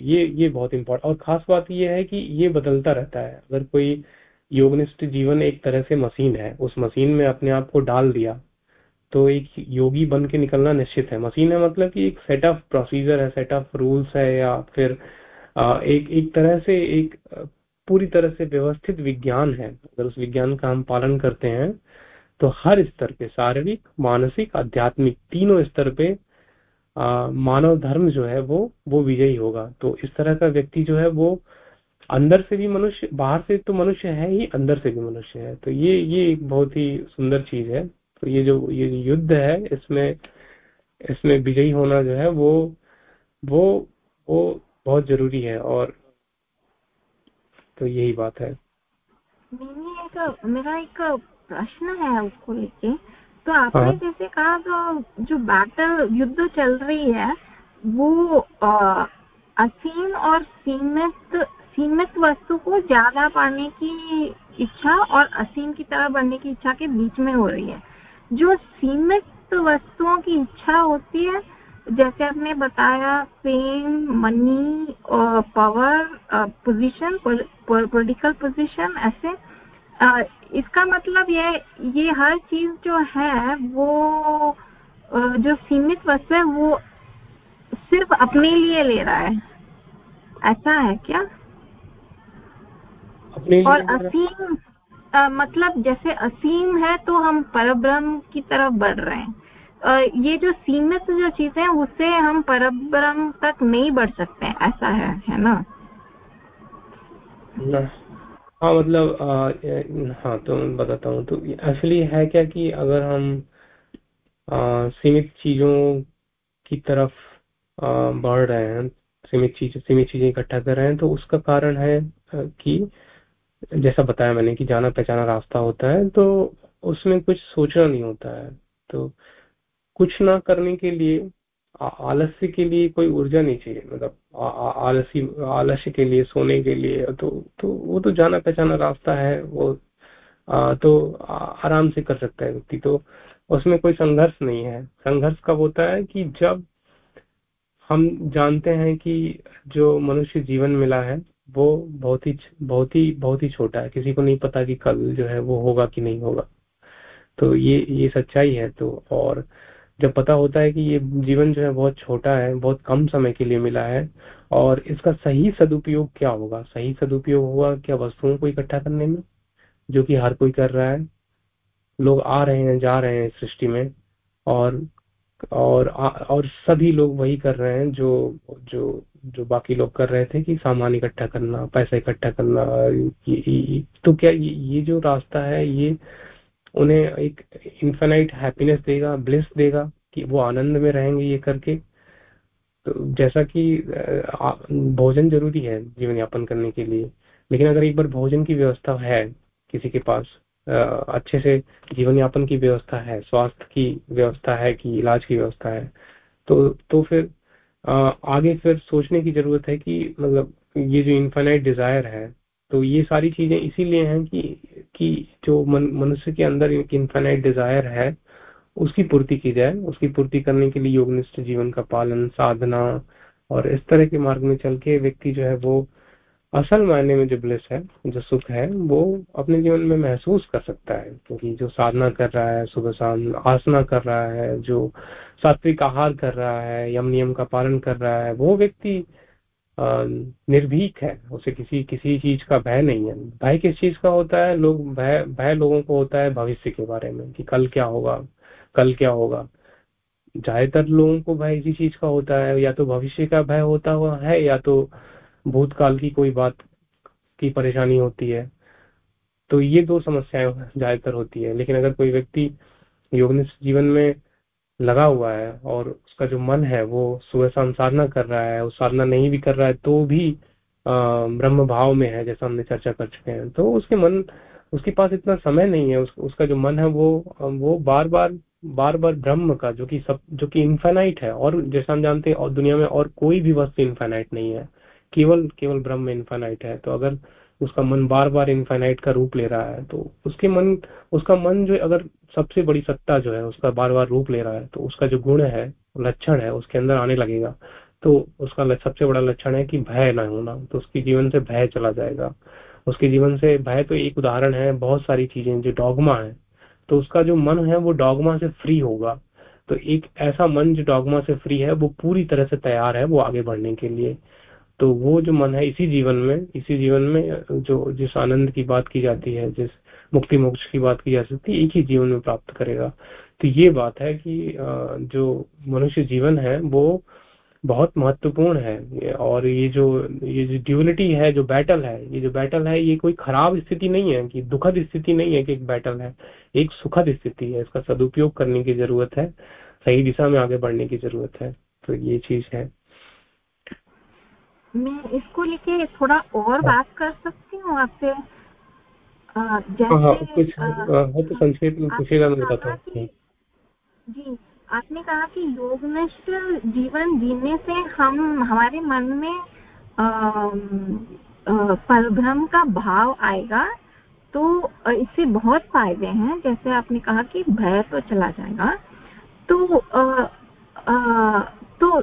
ये ये बहुत इंपॉर्टेंट और खास बात ये है कि ये बदलता रहता है। अगर कोई योगनिष्ठ जीवन एक तरह से मशीन है, उस मशीन में अपने आप को डाल दिया तो एक योगी बन के निकलना निश्चित है। मशीन है मतलब कि एक सेट ऑफ़ प्रोसीजर है सेट ऑफ़ रूल्स है, या फिर एक एक तरह से एक पूरी तरह से व्यवस्थित विज्ञान है। अगर उस विज्ञान का हम पालन करते हैं तो हर स्तर पे शारीरिक मानसिक आध्यात्मिक तीनों स्तर पे आ, मानव धर्म जो है वो वो विजयी होगा। तो इस तरह का व्यक्ति जो है वो अंदर से भी मनुष्य बाहर से तो मनुष्य है ही अंदर से भी मनुष्य है। तो ये ये एक बहुत ही सुंदर चीज़ है। तो ये जो ये युद्ध है इसमें इसमें विजयी होना जो है वो वो वो बहुत ज़रूरी है और तो यही बात है। एक मेरा एक प्रश्न है उसको लेके। तो आपने हाँ। जैसे कहा तो जो बैटल युद्ध चल रही है वो आ, असीम और सीमित सीमित वस्तु को ज़्यादा पाने की इच्छा और असीम की तरह बनने की इच्छा के बीच में हो रही है। जो सीमित वस्तुओं की इच्छा होती है जैसे आपने बताया fame money power position political position ऐसे uh, इसका मतलब ये ये हर चीज़ जो है वो uh, जो सीमित वस्तु है वो सिर्फ़ अपने लिए ले रहा है। ऐसा है क्या? और असीम आ, मतलब जैसे असीम है तो हम परब्रह्म की तरफ़ बढ़ रहे हैं। ये जो सीमित जो चीज़ें हैं उससे हम परब्रह्म तक नहीं बढ़ सकते ऐसा है है ना? हाँ मतलब हाँ तो मैं बताता हूँ। तो एक्चुअली है क्या कि अगर हम सीमित चीज़ों की तरफ़ आ, बढ़ रहे हैं सीमित चीज़ सीमित चीज़ें इकट्ठा कर रहे हैं तो उसका कारण है कि जैसा बताया मैंने कि जाना पहचाना रास्ता होता है तो उसमें कुछ सोचना नहीं होता है। तो कुछ ना करने के लिए आलस्य के लिए कोई ऊर्जा नहीं चाहिए। मतलब आलसी आलस्य के लिए सोने के लिए तो तो वो तो जाना पहचाना रास्ता है वो आ, तो आराम से कर सकता है व्यक्ति। तो उसमें कोई संघर्ष नहीं है। संघर्ष कब होता है कि जब हम जानते हैं कि जो मनुष्य जीवन मिला है वो बहुत ही बहुत ही बहुत ही छोटा है। किसी को नहीं पता कि कल जो है वो होगा कि नहीं होगा। तो ये ये सच्चाई है। तो और जब पता होता है कि ये जीवन जो है बहुत छोटा है बहुत कम समय के लिए मिला है और इसका सही सदुपयोग क्या होगा? सही सदुपयोग होगा क्या वस्तुओं को इकट्ठा करने में जो कि हर कोई कर रहा है? लोग आ रहे हैं जा रहे हैं सृष्टि में और और आ, और सभी लोग वही कर रहे हैं जो जो जो बाकी लोग कर रहे थे कि सामान इकट्ठा करना पैसा इकट्ठा करना ये, ये, तो क्या ये जो रास्ता है ये उन्हें एक इन्फेनाइट हैप्पीनेस देगा ब्लिस देगा कि वो आनंद में रहेंगे ये करके। तो जैसा कि भोजन ज़रूरी है जीवन यापन करने के लिए, लेकिन अगर एक बार भोजन की व्यवस्था है किसी के पास अच्छे से जीवन यापन की व्यवस्था है, स्वास्थ्य की व्यवस्था है कि इलाज की व्यवस्था है तो तो फिर आगे फिर सोचने की ज़रूरत है कि मतलब ये जो इन्फाइनाइट डिज़ायर है तो ये सारी चीज़ें इसीलिए हैं कि कि जो मन, मनुष्य के अंदर एक इन्फाइनाइट डिज़ायर है उसकी पूर्ति की जाए उसकी पूर्ति करने के लिए योगनिष्ठ जीवन का पालन साधना और इस तरह के मार्ग में चल के व्यक्ति जो है वो असल मायने में जो ब्लिस है जो सुख है वो अपने जीवन में महसूस कर सकता है। क्योंकि जो साधना कर रहा है सुबह शाम आसना कर रहा है जो सात्विक आहार कर रहा है यम नियम का पालन कर रहा है वो व्यक्ति निर्भीक है, उसे किसी किसी चीज़ का भय नहीं है। भय किस चीज़ का होता है? लोग भय भय लोगों को होता है भविष्य के बारे में, कि कल क्या होगा, कल क्या होगा। ज़्यादातर लोगों को भय इसी चीज़ का होता है, या तो भविष्य का भय होता हुआ है, या तो भूतकाल की कोई बात की परेशानी होती है। तो ये दो समस्याएँ ज़्यादातर होती है। लेकिन अगर कोई व्यक्ति योगनिष्ठ जीवन में लगा हुआ है और उसका जो मन है वो सुबह शाम साधना कर रहा है और साधना नहीं भी कर रहा है तो भी ब्रह्म भाव में है जैसा हमने चर्चा कर चुके हैं। तो उसके मन उसके पास इतना समय नहीं है उस, उसका जो मन है वो वो बार बार बार बार ब्रह्म का जो कि सब जो कि इन्फाइनाइट है और जैसा हम जानते हैं और दुनिया में और कोई भी वस्तु इन्फेनाइट नहीं है। केवल केवल ब्रह्म इन्फेनाइट है तो अगर उसका मन बार बार इन्फेनाइट का रूप ले रहा है तो उसके मन उसका मन जो अगर सबसे बड़ी सत्ता जो है उसका बार बार रूप ले रहा है तो उसका जो गुण है लक्षण है, उसके अंदर आने लगेगा। तो उसका सबसे बड़ा लक्षण है कि भय ना होना तो उसके जीवन से भय चला जाएगा। उसके जीवन से भय तो एक उदाहरण है, बहुत सारी चीज़ें जो डॉगमा है। तो उसका जो मन है, वो डॉगमा से फ्री होगा। तो एक ऐसा मन जो डॉगमा से फ्री है, वो पूरी तरह से तैयार है, वो आगे बढ़ने के लिए। तो वो जो मन है, इसी जीवन में, इसी जीवन में जो, जिस आनंद की बात की जाती है, जिस मुक्ति मोक्ष की बात की जा सकती है एक ही जीवन में प्राप्त करेगा। तो ये बात है कि जो मनुष्य जीवन है वो बहुत महत्वपूर्ण है। और ये जो ये जो ड्यूलिटी है जो बैटल है ये जो बैटल है ये कोई खराब स्थिति नहीं है कि दुखद स्थिति नहीं है कि एक बैटल है। एक सुखद स्थिति है इसका सदुपयोग करने की ज़रूरत है सही दिशा में आगे बढ़ने की ज़रूरत है। तो ये चीज़ है। मैं इसको लेके थोड़ा और हाँ। बात कर सकती हूँ आपसे? कुछ तो संक्षेप में पूछेगा मैं बताता हूँ। जी आपने कहा कि योगनिष्ठ जीवन जीने से हम हमारे मन में परभ्रम का भाव आएगा तो इससे बहुत फ़ायदे हैं। जैसे आपने कहा कि भय तो चला जाएगा। तो आ, आ, तो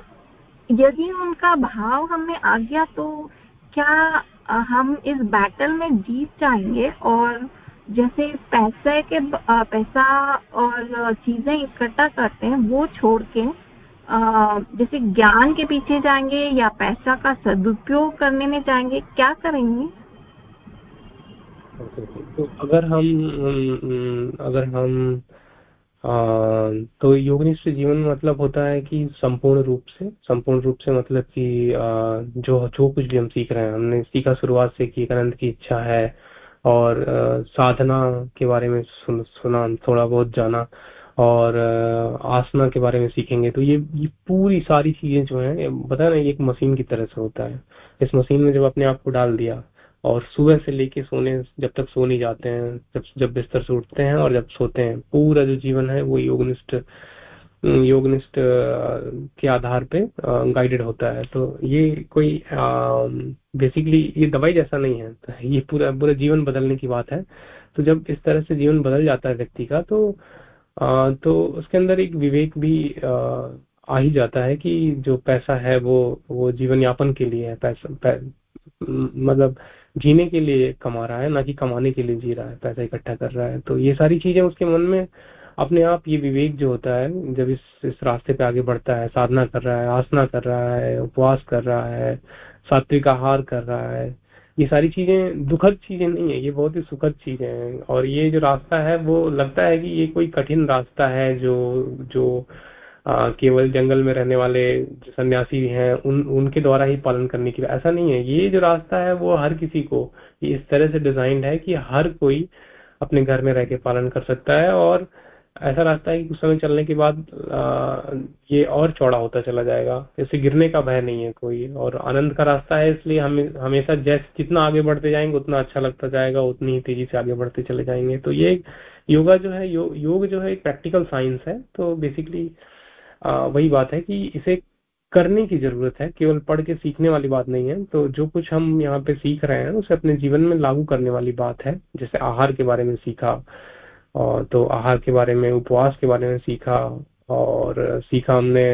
यदि उनका भाव हमें आ गया तो क्या हम इस बैटल में जीत जाएँगे और जैसे पैसे के पैसा और चीज़ें इकट्ठा करते हैं, वो छोड़ के जैसे ज्ञान के पीछे जाएँगे या पैसा का सदुपयोग करने में जाएँगे, क्या करेंगे? तो अगर हम अगर हम तो योगनिष्ठ जीवन मतलब होता है कि संपूर्ण रूप से संपूर्ण रूप से मतलब कि जो जो कुछ भी हम सीख रहे हैं हमने सीखा शुरुआत से कि आनंद की इच्छा है और साधना के बारे में सुन, सुना थोड़ा बहुत जाना और आसना के बारे में सीखेंगे। तो ये ये पूरी सारी चीज़ें जो है बता ना एक मशीन की तरह से होता है। इस मशीन में जब अपने आप को डाल दिया और सुबह से लेके सोने जब तक सो नहीं जाते हैं जब जब बिस्तर से उठते हैं और जब सोते हैं पूरा जो जीवन है वो योगनिष्ठ योगनिष्ठ के आधार पे गाइडेड होता है। तो ये कोई बेसिकली ये दवाई जैसा नहीं है तो ये पूरा पूरा जीवन बदलने की बात है। तो जब इस तरह से जीवन बदल जाता है व्यक्ति का तो आ, तो उसके अंदर एक विवेक भी आ, आ ही जाता है कि जो पैसा है वो वो जीवन यापन के लिए है पैसा पै, मतलब जीने के लिए कमा रहा है, ना कि कमाने के लिए जी रहा है, पैसा इकट्ठा कर रहा है। तो ये सारी चीज़ें उसके मन में अपने आप ये विवेक जो होता है, जब इस इस रास्ते पे आगे बढ़ता है, साधना कर रहा है, आसना कर रहा है, उपवास कर रहा है, सात्विक आहार कर रहा है, ये सारी चीज़ें दुखद चीज़ें नहीं है, ये बहुत ही सुखद चीज़ें हैं। और ये जो रास्ता है, वो लगता है कि ये कोई कठिन रास्ता है जो जो केवल जंगल में रहने वाले सन्यासी हैं उन उनके द्वारा ही पालन करने की ऐसा नहीं है। ये जो रास्ता है वो हर किसी को इस तरह से डिजाइंड है कि हर कोई अपने घर में रह के पालन कर सकता है और ऐसा रास्ता है कि कुछ समय चलने के बाद ये और चौड़ा होता चला जाएगा। इससे गिरने का भय नहीं है कोई। और आनंद का रास्ता है इसलिए हम हमेशा जैसे जितना आगे बढ़ते जाएँगे उतना अच्छा लगता जाएगा उतनी ही तेज़ी से आगे बढ़ते चले जाएँगे। तो ये योगा जो है यो, योग जो है एक प्रैक्टिकल साइंस है। तो बेसिकली वही बात है कि इसे करने की ज़रूरत है, केवल पढ़ के सीखने वाली बात नहीं है। तो जो कुछ हम यहाँ पे सीख रहे हैं, उसे अपने जीवन में लागू करने वाली बात है, जैसे आहार के बारे में सीखा, और तो आहार के बारे में, उपवास के बारे में सीखा, और सीखा हमने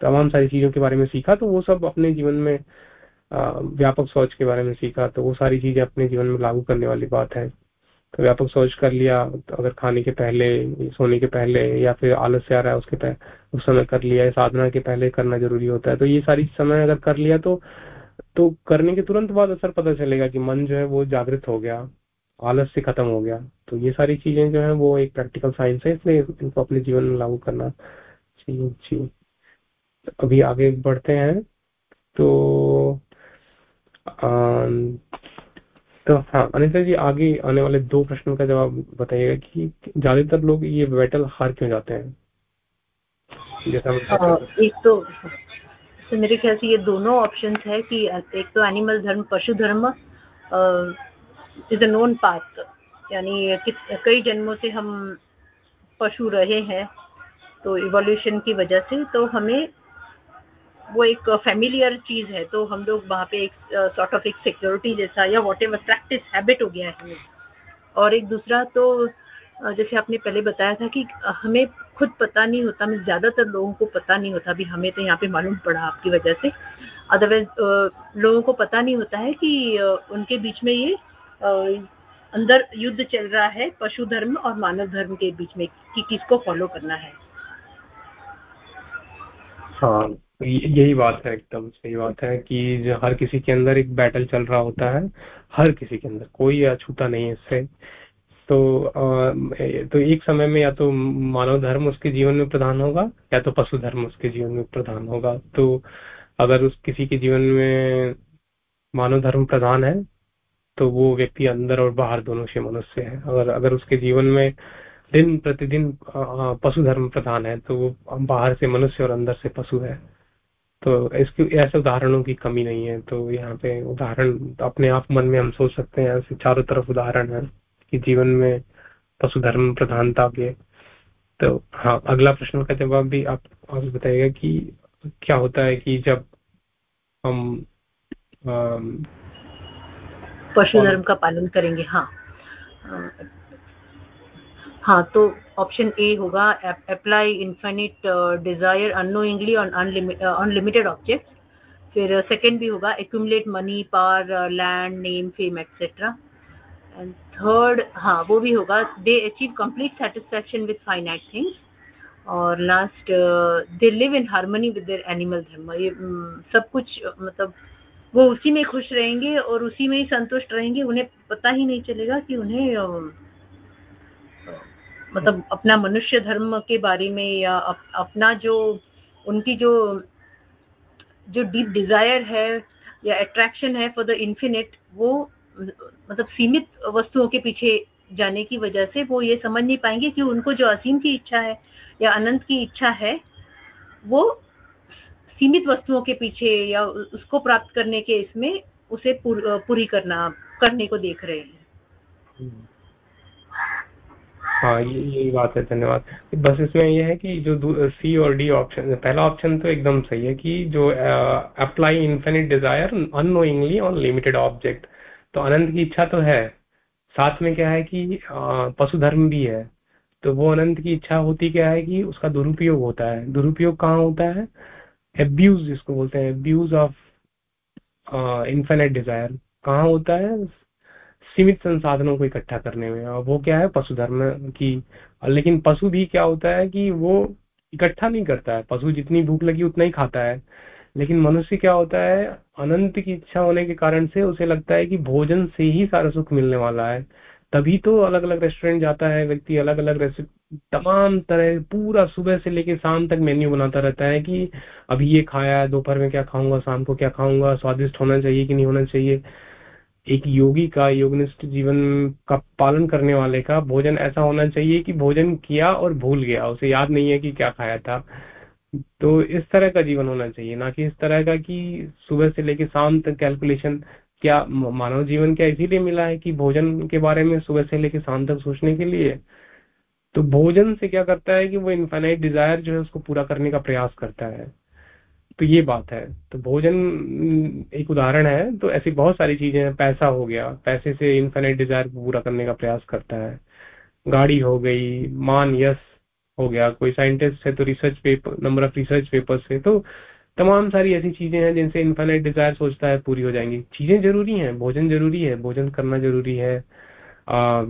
तमाम सारी चीज़ों के बारे में सीखा तो वो सब अपने जीवन में व्यापक सोच के बारे में सीखा तो वो सारी चीज़ें अपने जीवन में लागू करने वाली बात है। व्यापक सोच कर लिया अगर खाने के पहले सोने के पहले या फिर आलस से आ रहा है उसके पहले उस समय कर लिया साधना के पहले करना ज़रूरी होता है तो ये सारी समय अगर कर लिया तो तो करने के तुरंत बाद असर पता चलेगा कि मन जो है वो जागृत हो गया आलस से खत्म हो गया। तो ये सारी चीज़ें जो है वो एक प्रैक्टिकल साइंस है इसलिए इनको अपने जीवन में लागू करना जी जी। अभी आगे बढ़ते हैं तो आम, तो हाँ अनिता जी आगे आने वाले दो प्रश्नों का जवाब बताइएगा कि ज़्यादातर लोग ये बैटल हार क्यों जाते हैं? जैसा एक तो तो मेरे ख्याल से ये दोनों ऑप्शन है कि एक तो एनिमल धर्म पशु धर्म इज़ अ नोन पाथ यानी कई जन्मों से हम पशु रहे हैं तो इवोल्यूशन की वजह से तो हमें वो एक फैमिलियर चीज़ है तो हम लोग वहाँ पे एक सॉर्ट ऑफ़ एक सिक्योरिटी जैसा या वॉट एवर प्रैक्टिस हैबिट हो गया है और एक दूसरा तो जैसे आपने पहले बताया था कि हमें खुद पता नहीं होता मैं ज़्यादातर लोगों को पता नहीं होता, अभी हमें तो यहाँ पे मालूम पड़ा आपकी वजह से। अदरवाइज़ लोगों को पता नहीं होता है कि उनके बीच में ये अंदर युद्ध चल रहा है पशु धर्म और मानव धर्म के बीच में कि किसको फॉलो करना है। हाँ। यही बात है एकदम, सही बात है कि हर किसी के अंदर एक बैटल चल रहा होता है, हर किसी के अंदर, कोई अछूता नहीं है इससे। तो तो एक समय में या तो मानव धर्म उसके जीवन में प्रधान होगा, या तो पशु धर्म उसके जीवन में प्रधान होगा। तो अगर उस किसी के जीवन में मानव धर्म प्रधान है तो वो व्यक्ति अंदर और बाहर दोनों से मनुष्य है। अगर अगर उसके जीवन में दिन प्रतिदिन पशु धर्म प्रधान है तो वो बाहर से मनुष्य और अंदर से पशु है। तो इसकी, ऐसे उदाहरणों की कमी नहीं है। तो यहाँ पे उदाहरण, अपने आप मन में हम सोच सकते हैं, ऐसे चारों तरफ़ उदाहरण है कि जीवन में पशु धर्म प्रधानता के तो हाँ अगला प्रश्न का जवाब भी आप आप बताइएगा कि क्या होता है कि जब हम पशु धर्म का पालन करेंगे हाँ। हाँ तो ऑप्शन ए होगा apply infinite desire unknowingly on unlimited object फिर सेकेंड भी होगा accumulate money power land name fame etcetera and third हाँ वो भी होगा they achieve complete satisfaction with finite things और last they live in harmony with their animal dharma. ये सब कुछ मतलब वो उसी में खुश रहेंगे और उसी में ही संतुष्ट रहेंगे, उन्हें पता ही नहीं चलेगा कि उन्हें मतलब अपना मनुष्य धर्म के बारे में या अप, अपना जो उनकी जो जो डीप डिज़ायर है या अट्रैक्शन है फॉर द इन्फिनिट वो मतलब सीमित वस्तुओं के पीछे जाने की वजह से वो ये समझ नहीं पाएँगे कि उनको जो असीम की इच्छा है या अनंत की इच्छा है वो सीमित वस्तुओं के पीछे या उसको प्राप्त करने के इसमें उसे पूरी करना करने को देख रहे हैं। हाँ ये यही बात है, धन्यवाद। बस इसमें यह है कि जो सी और डी ऑप्शन पहला ऑप्शन तो एकदम सही है कि जो apply infinite desire unknowingly on limited object तो अनंत की इच्छा तो है। साथ में क्या है कि पशु धर्म भी है तो वो अनंत की इच्छा होती क्या है कि उसका दुरुपयोग होता है। दुरुपयोग कहाँ होता है? एब्यूज जिसको बोलते हैं एब्यूज ऑफ़ इन्फिनिट डिज़ायर कहाँ होता है? सीमित संसाधनों को इकट्ठा करने में। और वो क्या है, पशु धर्म की। लेकिन पशु भी क्या होता है कि वो इकट्ठा नहीं करता है। पशु जितनी भूख लगी उतना ही खाता है। लेकिन मनुष्य क्या होता है, अनंत की इच्छा होने के कारण से उसे लगता है कि भोजन से ही सारा सुख मिलने वाला है। तभी तो अलग अलग रेस्टोरेंट जाता है, व्यक्ति अलग अलग तमाम तरह, पूरा सुबह से लेके शाम तक मेन्यू बनाता रहता है कि अभी ये खाया है दोपहर में क्या खाऊँगा, शाम को क्या खाऊँगा, स्वादिष्ट होना चाहिए कि नहीं होना चाहिए। एक योगी का, योगनिष्ठ जीवन का पालन करने वाले का भोजन ऐसा होना चाहिए कि भोजन किया और भूल गया, उसे याद नहीं है कि क्या खाया था। तो इस तरह का जीवन होना चाहिए, ना कि इस तरह का कि सुबह से लेकर शाम तक कैलकुलेशन क्या मानव जीवन क्या इसीलिए मिला है कि भोजन के बारे में सुबह से लेकर शाम तक सोचने के लिए? तो भोजन से क्या करता है कि वो इन्फाइनाइट डिज़ायर जो है उसको पूरा करने का प्रयास करता है। तो ये बात है। तो भोजन एक उदाहरण है तो ऐसी बहुत सारी चीज़ें हैं। पैसा हो गया पैसे से इन्फाइनाइट डिज़ायर को पूरा करने का प्रयास करता है। गाड़ी हो गई मान यश हो गया। कोई साइंटिस्ट है तो research paper number of research paper से। तो तमाम सारी ऐसी चीज़ें हैं जिनसे इन्फाइनाइट डिज़ायर सोचता है पूरी हो जाएँगी। चीज़ें ज़रूरी हैं भोजन ज़रूरी है भोजन करना ज़रूरी है। आ,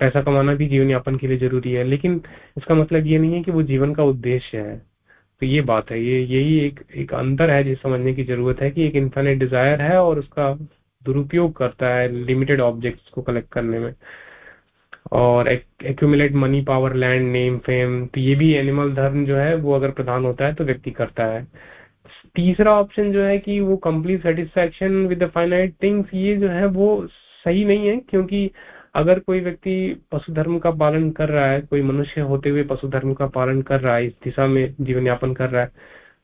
पैसा कमाना भी जीवन यापन के लिए ज़रूरी है। लेकिन इसका मतलब ये नहीं है कि वो जीवन का उद्देश्य है। तो ये बात है, ये, यही एक एक अंतर है जिसे समझने की ज़रूरत है कि एक इन्फाइनाइट डिज़ायर है और उसका दुरुपयोग करता है लिमिटेड ऑब्जेक्ट्स को कलेक्ट करने में। और accumulate money power land name fame तो ये भी एनिमल धर्म जो है वो अगर प्रधान होता है तो व्यक्ति करता है। तीसरा ऑप्शन जो है कि वो complete satisfaction with the finite things ये जो है वो सही नहीं है क्योंकि अगर कोई व्यक्ति पशु धर्म का पालन कर रहा है, कोई मनुष्य होते हुए पशु धर्म का पालन कर रहा है, इस दिशा में जीवन यापन कर रहा है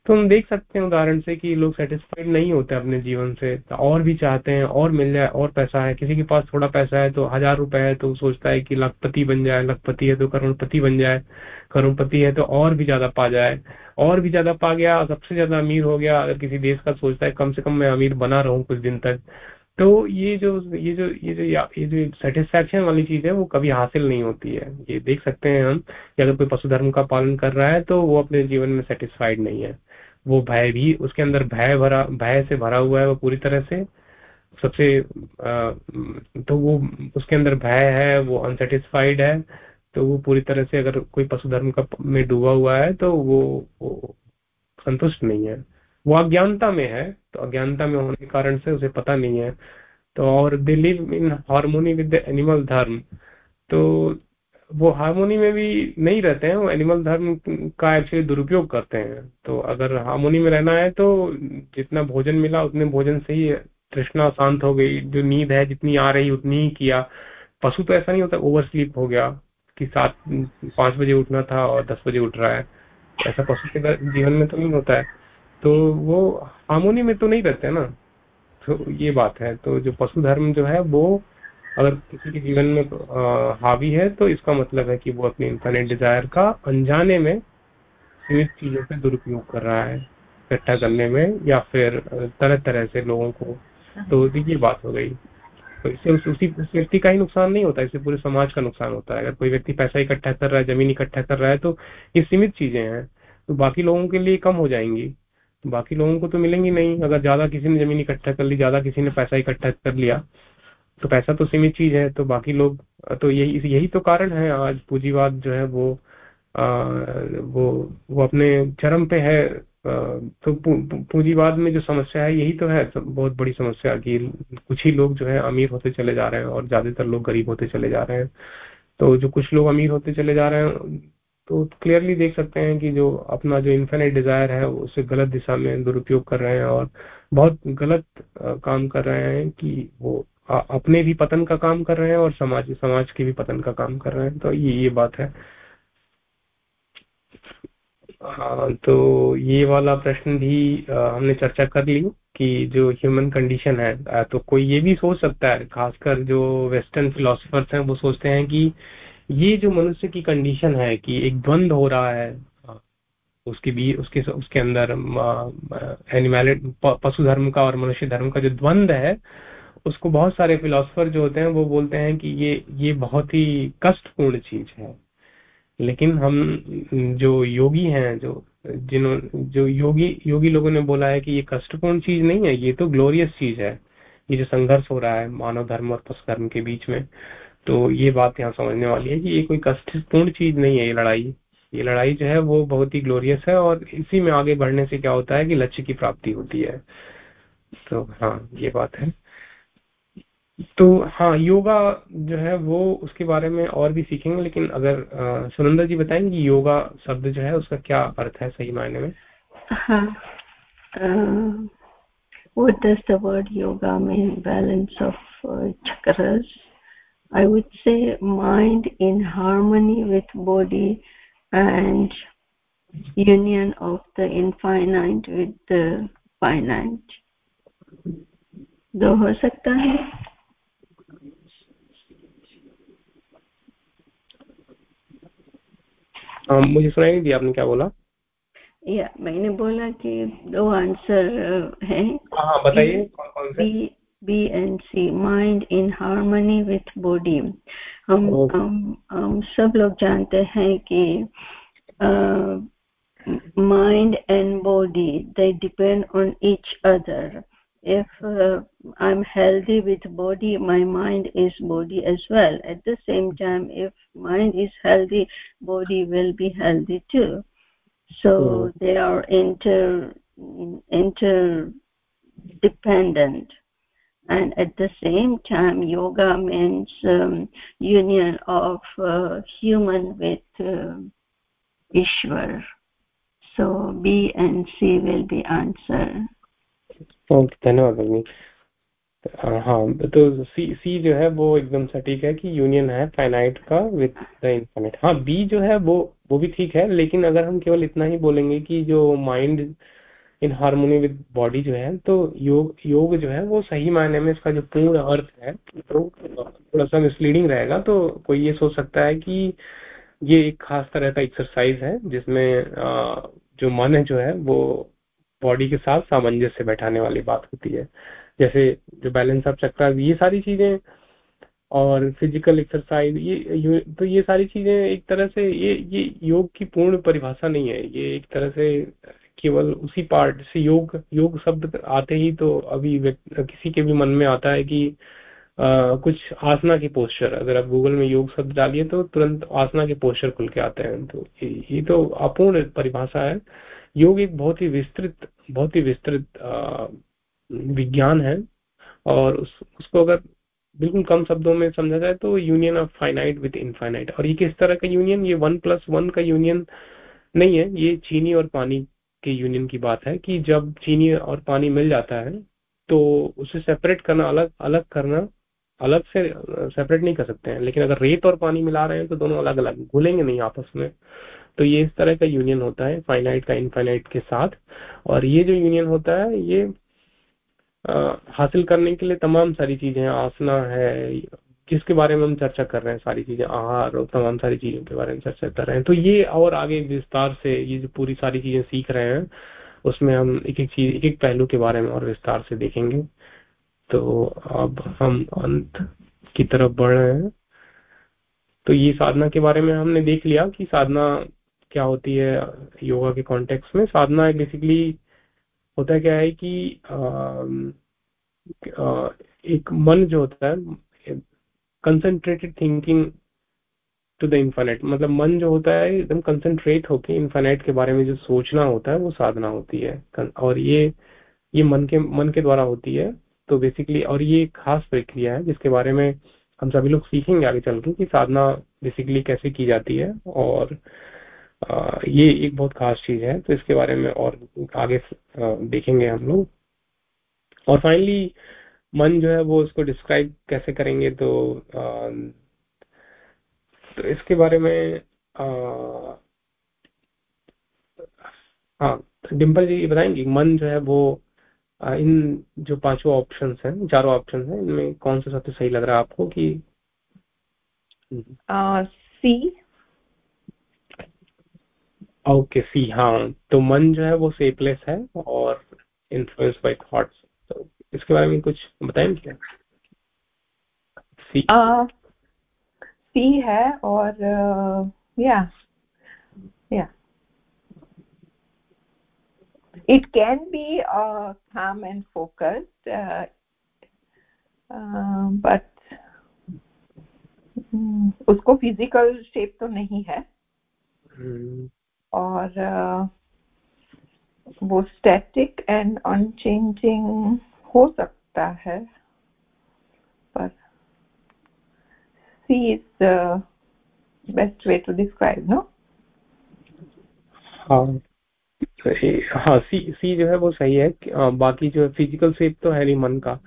तो हम देख सकते हैं उदाहरण से कि लोग सेटिस्फाइड नहीं होते अपने जीवन से तो और भी चाहते हैं, और मिल जाए, और पैसा है। किसी के पास थोड़ा पैसा है तो हज़ार रुपए है तो सोचता है कि लखपति बन जाए, लखपति है तो करोड़पति बन जाए, करोड़पति है तो और भी ज़्यादा पा जाए, और भी ज़्यादा पा गया, सबसे ज़्यादा अमीर हो गया। अगर किसी देश का सोचता है, कम से कम मैं अमीर बना रहूँ कुछ दिन तक तो ये जो ये जो ये जो ये जो सेटिस्फैक्शन वाली चीज़ है वो कभी हासिल नहीं होती है। ये देख सकते हैं हम कि अगर कोई पशु धर्म का पालन कर रहा है तो वो अपने जीवन में सेटिस्फाइड नहीं है। वो भय भी उसके अंदर भय भरा भय से भरा हुआ है वो पूरी तरह से। सबसे तो वो उसके अंदर भय है वो अनसेटिस्फाइड है तो वो पूरी तरह से अगर कोई पशु धर्म का में डूबा हुआ है तो वो, वो संतुष्ट नहीं है। वो अज्ञानता में है तो अज्ञानता में होने के कारण से उसे पता नहीं है। तो और they live in harmony with the animal dharma. तो वो हारमोनी में भी नहीं रहते हैं, वो एनिमल धर्म का एक्चुअली दुरुपयोग करते हैं। तो अगर हारमोनी में रहना है तो जितना भोजन मिला, उतने भोजन से ही तृष्णा शांत हो गई। जो नींद है, जितनी आ रही, उतनी ही किया। पशु तो ऐसा नहीं होता ओवर स्लीप हो गया, कि सात, पाँच बजे उठना था और दस बजे उठ रहा है। ऐसा पशु के जीवन में तो नहीं होता है। तो वो हारमोनी में तो नहीं रहते ना। तो ये बात है तो जो पशु धर्म जो है वो अगर किसी के जीवन में हावी है तो इसका मतलब है कि वो अपने इंफाइनेट डिज़ायर का अनजाने में सीमित चीज़ों से दुरुपयोग कर रहा है इकट्ठा करने में या फिर तरह तरह से लोगों को। तो ये बात हो गई। तो इससे उस, उसी उस व्यक्ति का ही नुकसान नहीं होता इससे पूरे समाज का नुकसान होता है। अगर कोई व्यक्ति पैसा इकट्ठा कर रहा है ज़मीन इकट्ठा कर रहा है तो ये सीमित चीज़ें हैं। तो बाकी लोगों के लिए कम हो जाएँगी। बाकी लोगों को तो मिलेंगी नहीं। अगर ज़्यादा किसी ने ज़मीन इकट्ठा कर ली ज़्यादा किसी ने पैसा इकट्ठा कर लिया तो पैसा तो सीमित चीज़ है तो बाकी लोग तो यही यही तो कारण है आज पूंजीवाद जो है वो आ, वो वो अपने चरम पे है। आ, तो पूंजीवाद में जो समस्या है यही तो है। तो बहुत बड़ी समस्या कि कुछ ही लोग जो है अमीर होते चले जा रहे हैं और ज़्यादातर लोग गरीब होते चले जा रहे हैं। तो जो कुछ लोग अमीर होते चले जा रहे हैं तो क्लियरली देख सकते हैं कि जो अपना जो इन्फिनिट डिज़ायर है, उसे गलत दिशा में दुरुपयोग कर रहे हैं और बहुत गलत काम कर रहे हैं कि वो अपने भी पतन का काम कर रहे हैं और समाज समाज के भी पतन का काम कर रहे हैं। तो ये ये बात है। हाँ तो ये वाला प्रश्न भी हमने चर्चा कर ली कि जो ह्यूमन कंडीशन है तो कोई ये भी सोच सकता है, खासकर जो वेस्टर्न फिलोसफर्स हैं, वो सोचते हैं कि ये जो मनुष्य की कंडीशन है कि एक द्वंद हो रहा है उसके भी, उसके उसके अंदर एनिमल पशु धर्म का और मनुष्य धर्म का जो द्वंद है, उसको बहुत सारे फिलोसफर जो होते हैं, वो बोलते हैं कि ये ये बहुत ही कष्टपूर्ण चीज़ है। लेकिन हम, जो योगी हैं, जो जिन्होंने जो योगी योगी लोगों ने बोला है कि ये कष्टपूर्ण चीज़ नहीं है, ये तो ग्लोरियस चीज़ है। ये जो संघर्ष हो रहा है, मानव धर्म और पशु धर्म के बीच में तो ये बात यहाँ समझने वाली है कि ये कोई कष्टपूर्ण चीज़ नहीं है ये लड़ाई। ये लड़ाई जो है वो बहुत ही ग्लोरियस है और इसी में आगे बढ़ने से क्या होता है कि लक्ष्य की प्राप्ति होती है। तो हाँ ये बात है। तो हाँ योगा जो है वो उसके बारे में और भी सीखेंगे, लेकिन अगर सुनंदा जी बताएँगे योगा शब्द जो है उसका क्या अर्थ है सही मायने में? हाँ what does the word yoga mean? Balance i would say mind in harmony with body and union of the infinite with the finite दो हो सकता है हाँ मुझे सुनाई नहीं दिया आपने क्या बोला या मैंने बोला कि दो आंसर है हाँ, हाँ बताइए कौन कौन से B and C mind in harmony with body हम हम हम सब लोग जानते हैं कि mind and body they depend on each other if uh, i'm healthy with body my mind is body as well at the same time if mind is healthy body will be healthy too so mm. they are inter interdependent and at the same time yoga means um, union of uh, human with uh, ishwar. So b and c will be answered okay धन्यवाद भगनी हाँ तो सी सी जो है वो एकदम सटीक है कि यूनियन है फाइनाइट का विद द इन्फाइनाइट हाँ बी जो है वो वो भी ठीक है लेकिन अगर हम केवल इतना ही बोलेंगे कि जो mind in harmony with body जो है तो योग योग जो है, वो सही मायने में इसका जो पूर्ण अर्थ है तो थोड़ा सा मिसलीडिंग रहेगा तो कोई ये सोच सकता है कि ये एक खास तरह का एक्सरसाइज है, जिसमें जो मन है जो है, वो बॉडी के साथ सामंजस्य बैठाने वाली बात होती है। जैसे जो बैलेंस ऑफ़ चक्र ये सारी चीज़ें और फ़िज़िकल एक्सरसाइज ये तो ये सारी चीज़ें एक तरह से, ये ये योग की पूर्ण परिभाषा नहीं है, ये एक तरह से केवल उसी पार्ट से योग योग शब्द आते ही तो अभी किसी के भी मन में आता है कि आ, कुछ आसना की पोस्चर अगर आप गूगल में योग शब्द डालिए तो तुरंत आसना के पोस्चर खुल के आते हैं। तो ये तो अपूर्ण परिभाषा है। योग एक बहुत ही विस्तृत बहुत ही विस्तृत विज्ञान है और उस, उसको अगर बिल्कुल कम शब्दों में समझा जाए तो union of finite with infinite और ये किस तरह का यूनियन ये वन प्लस वन का यूनियन नहीं है ये चीनी और पानी के यूनियन की बात है कि जब चीनी और पानी मिल जाता है तो उसे सेपरेट करना अलग अलग करना अलग से सेपरेट नहीं कर सकते हैं। लेकिन अगर रेत और पानी मिला रहे हैं तो दोनों अलग अलग घुलेंगे नहीं आपस में। तो ये इस तरह का यूनियन होता है फाइनाइट का इनफाइनाइट के साथ। और ये जो यूनियन होता है ये आ, हासिल करने के लिए तमाम सारी चीज़ें आसना है जिसके बारे में हम चर्चा कर रहे हैं सारी चीज़ें आहार और तमाम सारी चीज़ों के बारे में चर्चा कर रहे हैं। तो ये और आगे विस्तार से ये जो पूरी सारी चीज़ें सीख रहे हैं उसमें हम एक एक चीज़ एक एक पहलू के बारे में और विस्तार से देखेंगे। तो अब हम अंत की तरफ़ बढ़ रहे हैं। तो ये साधना के बारे में हमने देख लिया कि साधना क्या होती है योगा के कॉन्टेक्स्ट में। साधना बेसिकली होता क्या है कि आ, आ, एक मन जो होता है concentrated thinking to the infinite मतलब मन जो होता है एकदम कंसंट्रेट होके इन्फाइनाइट के बारे में जो सोचना होता है वो साधना होती है। और ये ये मन के मन के द्वारा होती है। तो बेसिकली और ये खास प्रक्रिया है जिसके बारे में हम सभी लोग सीखेंगे आगे चल के कि साधना बेसिकली कैसे की जाती है। और आ, ये एक बहुत खास चीज़ है तो इसके बारे में और आगे देखेंगे हम लोग। और फाइनली मन जो है वो उसको डिस्क्राइब कैसे करेंगे तो आ, तो इसके बारे में आ, हाँ डिम्पल जी बताएँगे मन जो है वो आ, इन जो पाँचों ऑप्शंस हैं चारों ऑप्शंस हैं इनमें कौन सा सबसे सही लग रहा है आपको कि सी ओके सी हाँ तो मन जो है वो सेपलेस है और इन्फ्लुएंस बाय थॉट्स इसके बारे में कुछ बताएँगे क्या? सी सी है और या या it can be uh, calm and focused uh, uh, but um, उसको फ़िज़िकल शेप तो नहीं है। Hmm. और uh, वो स्टैटिक एंड अनचेंजिंग हो सकता है, पर see is best way to describe no हाँ हाँ सी सी जो है वो सही है बाकी जो है फ़िज़िकल शेप तो है नहीं मन का।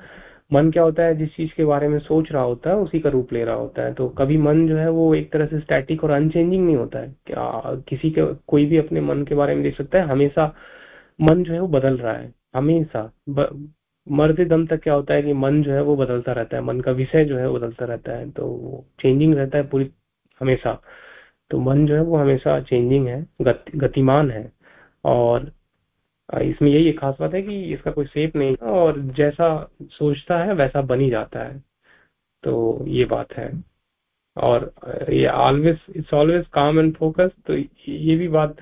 मन क्या होता है, जिस चीज़ के बारे में सोच रहा होता है, उसी का रूप ले रहा होता है। तो कभी मन जो है वो एक तरह से स्टैटिक और अनचेंजिंग नहीं होता है। क्या किसी के, कोई भी अपने मन के बारे में देख सकता है, हमेशा मन जो है वो बदल रहा है, हमेशा मरते दम तक क्या होता है कि मन जो है वो बदलता रहता है मन का विषय जो है वो बदलता रहता है तो वो चेंजिंग रहता है पूरी हमेशा। तो मन जो है वो हमेशा चेंजिंग है गत, गतिमान है। और इसमें यही एक खास बात है कि इसका कोई सेप नहीं और जैसा सोचता है वैसा बनी जाता है। तो ये बात है। और ये ऑलवेज इट्स ऑलवेज काम एंड फोकस तो ये भी बात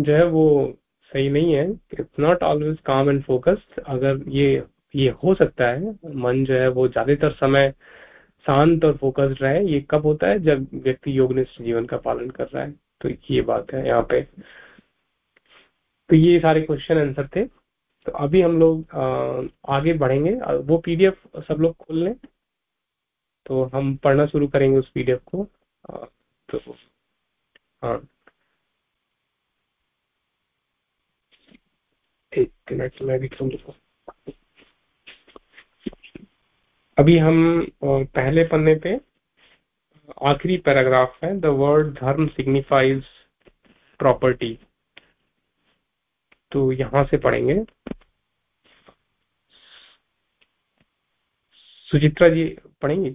जो है वो सही नहीं है। इट्स नॉट ऑलवेज काम एंड फोकस अगर ये ये हो सकता है, मन जो है वो ज़्यादातर समय शांत और फोकस्ड रहे। ये कब होता है? जब व्यक्ति योगनिष्ठ जीवन का पालन कर रहा है। तो ये बात है यहाँ पे। तो ये सारे क्वेश्चन आंसर थे। तो अभी हम लोग आगे बढ़ेंगे। वो पीडीएफ सब लोग खोल लें। तो हम पढ़ना शुरू करेंगे उस पीडीएफ को। तो हाँ। एक मिनट, मैं भी अभी हम पहले पन्ने पे आखिरी पैराग्राफ है, the word dharma signifies property. तो यहाँ से पढ़ेंगे। सुचित्रा जी पढ़ेंगी?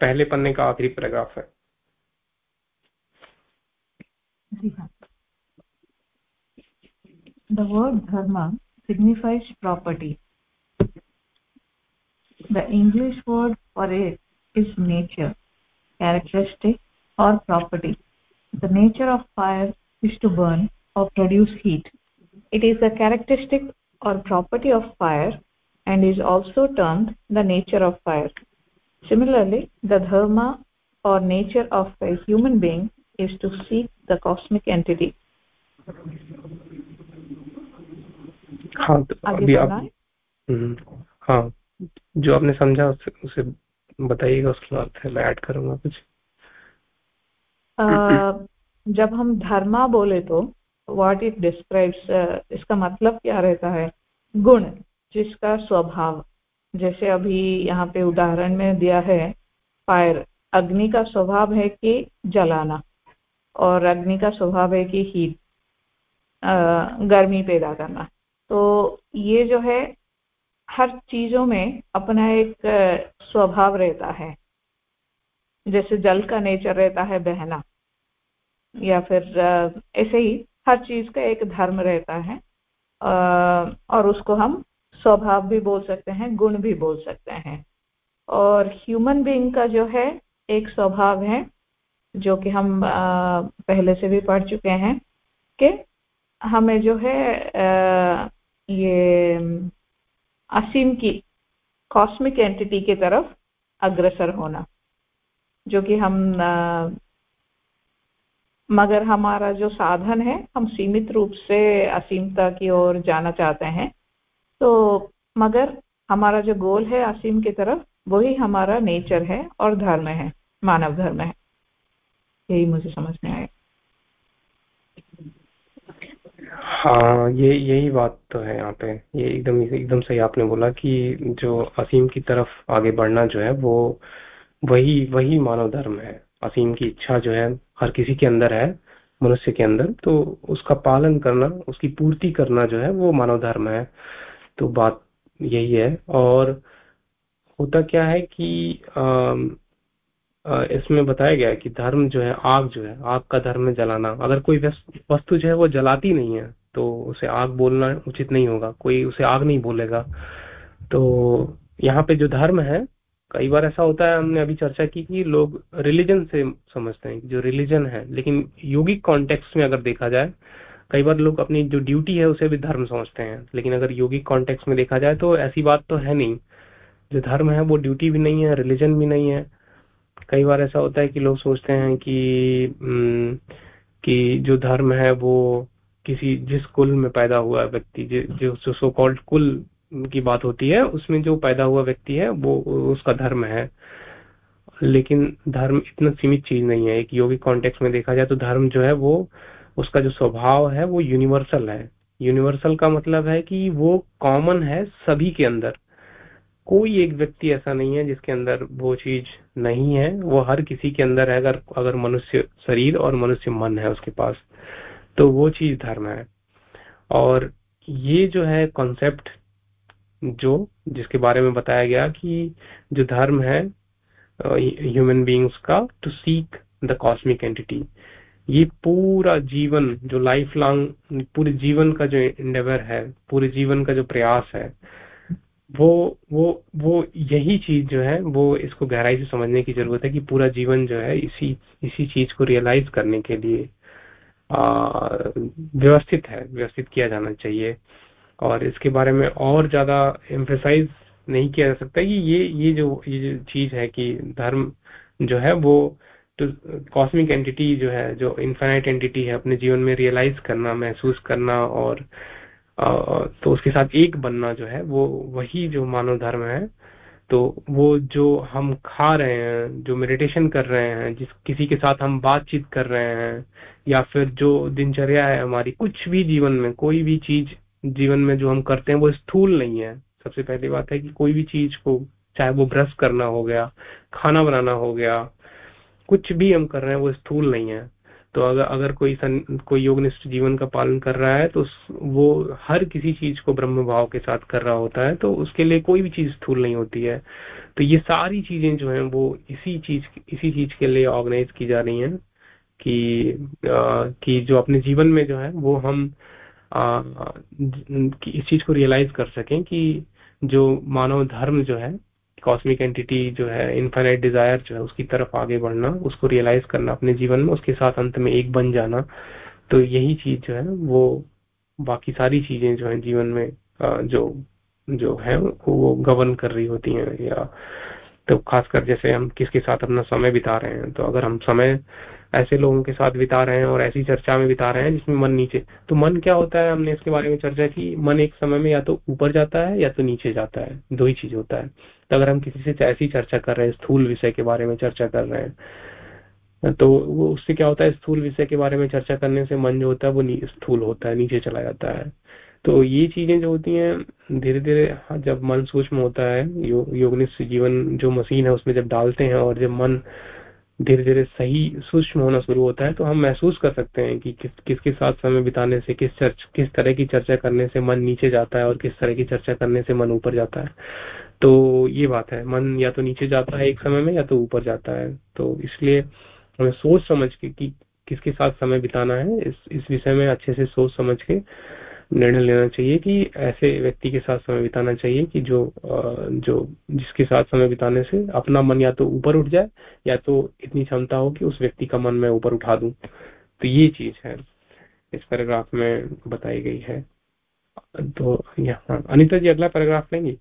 पहले पन्ने का आखिरी पैराग्राफ है। The word dharma signifies property. The English word for it is nature, characteristic or property. The nature of fire is to burn or produce heat. It is a characteristic or property of fire and is also termed the nature of fire. Similarly, the dharma or nature of a human being is to seek the cosmic entity. हाँ जो आपने समझा उसे, उसे बताइएगा उसके बाद मैं ऐड करूँगा कुछ। आ, जब हम धर्मा बोले तो व्हाट इट डिस्क्राइब्स इसका मतलब क्या रहता है? गुण जिसका स्वभाव। जैसे अभी यहाँ पे उदाहरण में दिया है फायर अग्नि का स्वभाव है कि जलाना और अग्नि का स्वभाव है कि हीट गर्मी पैदा करना। तो ये जो है हर चीज़ों में अपना एक स्वभाव रहता है। जैसे जल का नेचर रहता है बहना। या फिर ऐसे ही हर चीज़ का एक धर्म रहता है। और उसको हम स्वभाव भी बोल सकते हैं, गुण भी बोल सकते हैं। और ह्यूमन बीइंग का जो है, एक स्वभाव है, जो कि हम पहले से भी पढ़ चुके हैं कि हमें जो है ये असीम की कॉस्मिक एंटिटी की तरफ़ अग्रसर होना जो कि हम आ, मगर हमारा जो साधन है हम सीमित रूप से असीमता की ओर जाना चाहते हैं। तो मगर हमारा जो गोल है असीम की तरफ़ वही हमारा नेचर है और धर्म है मानव धर्म है। यही मुझे समझ में आया हाँ ये, यही बात तो है यहाँ पे। ये एकदम एकदम सही आपने बोला कि जो असीम की तरफ़ आगे बढ़ना जो है, वो वही वही मानव धर्म है। असीम की इच्छा जो है, हर किसी के अंदर है, मनुष्य के अंदर। तो उसका पालन करना, उसकी पूर्ति करना जो है, वो मानव धर्म है। तो बात यही है। और होता क्या है कि इसमें बताया गया है कि धर्म जो है, आग जो है, आग का धर्म है जलाना। अगर कोई वस्तु जो है, वो जलाती नहीं है तो उसे आग बोलना उचित नहीं होगा। कोई उसे आग नहीं बोलेगा। तो यहाँ पे जो धर्म है, कई बार ऐसा होता है, हमने अभी चर्चा की कि लोग रिलीजन से समझते हैं जो रिलीजन है, लेकिन योगिक कॉन्टेक्स्ट में अगर देखा जाए, कई बार लोग अपनी जो ड्यूटी है, उसे भी धर्म समझते हैं। लेकिन अगर योगिक कॉन्टेक्स्ट में देखा जाए तो ऐसी बात तो है नहीं। जो धर्म है, वो ड्यूटी भी नहीं है, रिलीजन भी नहीं है कई बार ऐसा होता है कि लोग सोचते हैं कि कि जो धर्म है वो किसी, जिस कुल में पैदा हुआ व्यक्ति, जो सो कॉल्ड कुल की बात होती है, उसमें जो पैदा हुआ व्यक्ति है, वो, उसका धर्म है। लेकिन धर्म इतना सीमित चीज़ नहीं है। एक योगिक कॉन्टेक्स्ट में देखा जाए तो धर्म जो है वो, उसका जो स्वभाव है वो यूनिवर्सल है। यूनिवर्सल का मतलब है कि वो कॉमन है सभी के अंदर। कोई एक व्यक्ति ऐसा नहीं है जिसके अंदर वो चीज़ नहीं है। वो हर किसी के अंदर है, अगर अगर मनुष्य शरीर और मनुष्य मन है उसके पास तो वो चीज़ धर्म है। और ये जो है कॉन्सेप्ट जो, जिसके बारे में बताया गया कि जो धर्म है ह्यूमन बींग्स का to seek the cosmic entity ये पूरा जीवन, जो लाइफ लॉन्ग पूरे जीवन का जो इंडेवर है, पूरे जीवन का जो प्रयास है वो वो वो यही चीज़ जो है, वो इसको गहराई से समझने की ज़रूरत है कि पूरा जीवन जो है इसी इसी चीज़ को रियलाइज़ करने के लिए व्यवस्थित है, व्यवस्थित किया जाना चाहिए। और इसके बारे में और ज़्यादा एम्फेसाइज नहीं किया जा सकता कि ये ये जो ये जो चीज़ है कि धर्म जो है वो तो कॉस्मिक एंटिटी जो है, जो इन्फाइनाइट एंटिटी है, अपने जीवन में रियलाइज़ करना, महसूस करना और तो उसके साथ एक बनना जो है, वो वही जो मानव धर्म है तो वो जो हम खा रहे हैं, जो मेडिटेशन कर रहे हैं, जिस, किसी के साथ हम बातचीत कर रहे हैं, या फिर जो दिनचर्या है हमारी, कुछ भी जीवन में, कोई भी चीज़ जीवन में जो हम करते हैं, वो स्थूल नहीं है। सबसे पहली बात है कि कोई भी चीज़ को, चाहे वो ब्रश करना हो गया, खाना बनाना हो गया, कुछ भी हम कर रहे हैं, वो स्थूल नहीं है। तो अगर अगर कोई सन, कोई योगनिष्ठ जीवन का पालन कर रहा है तो वो हर किसी चीज़ को ब्रह्म भाव के साथ कर रहा होता है तो उसके लिए कोई भी चीज़ स्थूल नहीं होती है। तो ये सारी चीज़ें जो हैं वो इसी चीज़ इसी चीज़ के लिए ऑर्गेनाइज की जा रही हैं कि आ, कि जो अपने जीवन में जो है वो हम आ, इस चीज़ को रियलाइज़ कर सकें कि जो मानव धर्म जो है कॉस्मिक एंटिटी जो है इन्फाइनाइट डिज़ायर जो है, उसकी तरफ़ आगे बढ़ना, उसको रियलाइज़ करना अपने जीवन में, उसके साथ अंत में एक बन जाना तो यही चीज़ जो है, वो बाकी सारी चीज़ें जो है जीवन में जो जो है, वो गवर्न कर रही होती हैं, या तो खासकर जैसे हम किसके साथ अपना समय बिता रहे हैं तो अगर हम समय ऐसे लोगों के साथ बिता रहे हैं और ऐसी चर्चा में बिता रहे हैं जिसमें मन नीचे तो मन क्या होता है, हमने इसके बारे में चर्चा की, मन एक समय में या तो ऊपर जाता है या तो नीचे जाता है, दो ही चीज़ होता है। तो अगर हम किसी से ऐसी चर्चा कर रहे हैं स्थूल विषय के बारे में चर्चा कर रहे हैं तो वो उससे क्या होता है स्थूल विषय के बारे में चर्चा करने से मन जो होता है वो स्थूल होता है नीचे चला जाता है। तो ये चीज़ें जो होती हैं धीरे धीरे जब मन सूक्ष्म होता है यो, योगनिष्ठ जीवन जो मशीन है उसमें जब डालते हैं और जब मन धीरे धीरे सही सूक्ष्म होना शुरू होता है तो हम महसूस कर सकते हैं कि किस किसके साथ समय बिताने से किस चर्च किस तरह की चर्चा करने से मन नीचे जाता है और किस तरह की चर्चा करने से मन ऊपर जाता है। तो ये बात है, मन या तो नीचे जाता है एक समय में या तो ऊपर जाता है। तो इसलिए हमें सोच समझ के कि किसके साथ समय बिताना है, इस इस विषय में अच्छे से सोच समझ के निर्णय लेना चाहिए कि ऐसे व्यक्ति के साथ समय बिताना चाहिए कि जो जो जिसके साथ समय बिताने से अपना मन या तो ऊपर उठ जाए या तो इतनी क्षमता हो कि उस व्यक्ति का मन मैं ऊपर उठा दूँ। तो ये चीज़ है, इस पैराग्राफ में बताई गई है। तो यहाँ, अनिता जी अगला पैराग्राफ लेंगी?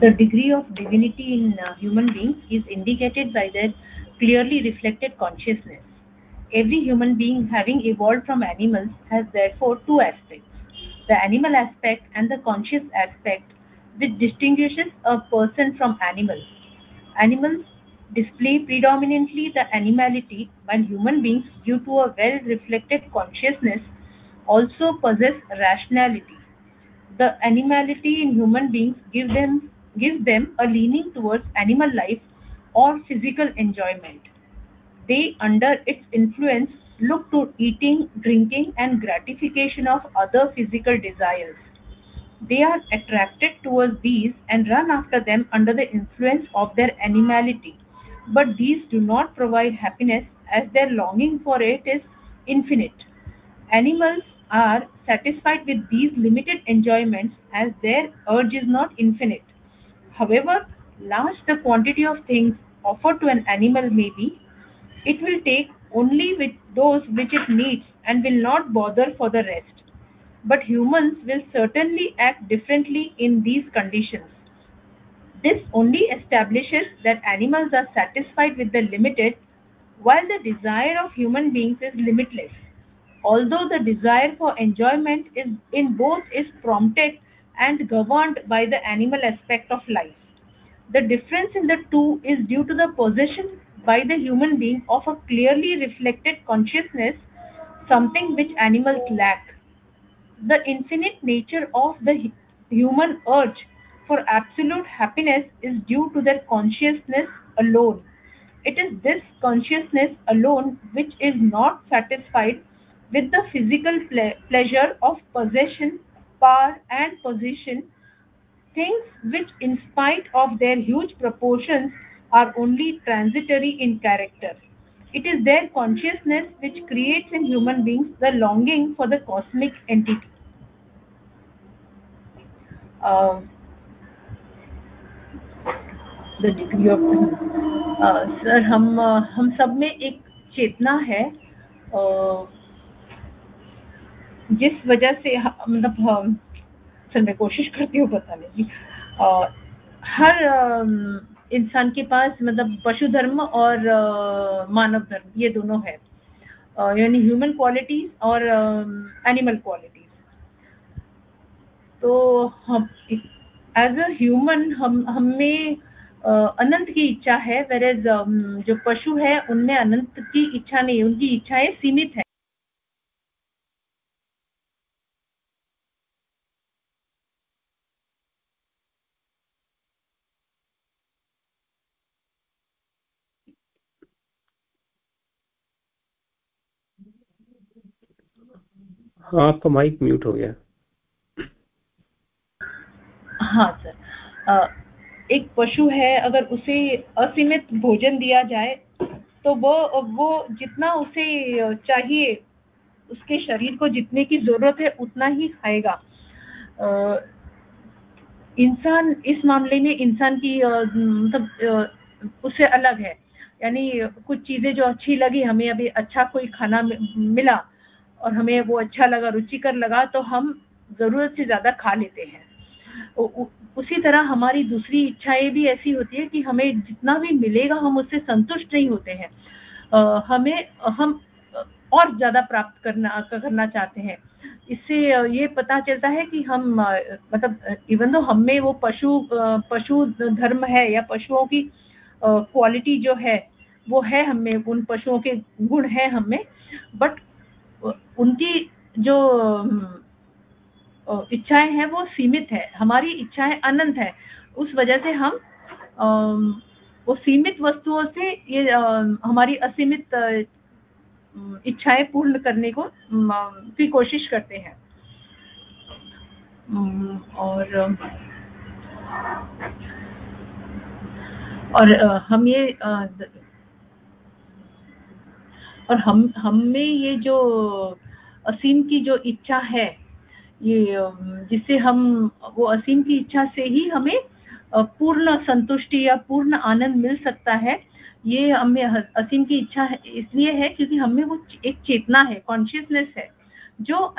the degree of divinity in uh, human beings is indicated by their clearly reflected consciousness. Every human being having evolved from animals has therefore two aspects the animal aspect and the conscious aspect which distinguishes a person from animals. Animals display predominantly the animality while human beings due to a well reflected consciousness also possess rationality. The animality in human beings gives them, gives them a leaning towards animal life or physical enjoyment. They, under its influence, look to eating, drinking, and gratification of other physical desires. They are attracted towards these and run after them under the influence of their animality. But these do not provide happiness as their longing for it is infinite. Animals are satisfied with these limited enjoyments as their urge is not infinite. However large the quantity of things offered to an animal may be, it will take only with those which it needs and will not bother for the rest. But humans will certainly act differently in these conditions. This only establishes that animals are satisfied with the limited, while the desire of human beings is limitless although the desire for enjoyment is in both is prompted and governed by the animal aspect of life. The difference in the two is due to the possession by the human being of a clearly reflected consciousness, something which animals lack. The infinite nature of the human urge for absolute happiness is due to their consciousness alone. It is this consciousness alone which is not satisfied with the physical ple pleasure of possession, power and position, things which in spite of their huge proportions are only transitory in character. It is their consciousness which creates in human beings the longing for the cosmic entity. Uh, the degree of sir uh, हम uh, हम सब में एक चेतना है uh, जिस वजह से मतलब सर मैं कोशिश करती हूँ बताने की हर इंसान के पास मतलब पशु धर्म और मानव धर्म, ये दोनों है। यानी ह्यूमन क्वालिटीज और एनिमल क्वालिटीज तो हम एज अ ह्यूमन हम, हमें अनंत की इच्छा है वेर एज जो पशु है, उनमें अनंत की इच्छा नहीं उनकी इच्छाएँ सीमित है। आपका माइक म्यूट हो गया। हाँ सर। एक पशु है, अगर उसे असीमित भोजन दिया जाए तो वो वो जितना उसे चाहिए, उसके शरीर को जितने की ज़रूरत है, उतना ही खाएगा। इंसान, इस मामले में इंसान की मतलब उससे अलग है। यानी कुछ चीज़ें जो अच्छी लगी, हमें अभी अच्छा कोई खाना मिला और हमें वो अच्छा लगा रुचिकर लगा तो हम ज़रूरत से ज़्यादा खा लेते हैं। उसी तरह हमारी दूसरी इच्छाएँ भी ऐसी होती है कि हमें जितना भी मिलेगा हम उससे संतुष्ट नहीं होते हैं। आ, हमें हम और ज़्यादा प्राप्त करना करना चाहते हैं। इससे ये पता चलता है कि हम मतलब इवन दो हम में वो पशु पशु धर्म है या पशुओं की क्वालिटी जो है वो है हमें उन पशुओं के गुण है हमें बट उनकी जो इच्छाएँ हैं वो सीमित है। हमारी इच्छाएँ अनंत है। उस वजह से हम वो सीमित वस्तुओं से ये हमारी असीमित इच्छाएँ पूर्ण करने को की कोशिश करते हैं। और और हम ये और हम हम में ये जो असीम की जो इच्छा है, ये जिससे हम, वो असीम की इच्छा से ही हमें पूर्ण संतुष्टि या पूर्ण आनंद मिल सकता है। ये हमें असीम की इच्छा है, इसलिए है क्योंकि हमें वो एक चेतना है कॉन्शियसनेस है, जो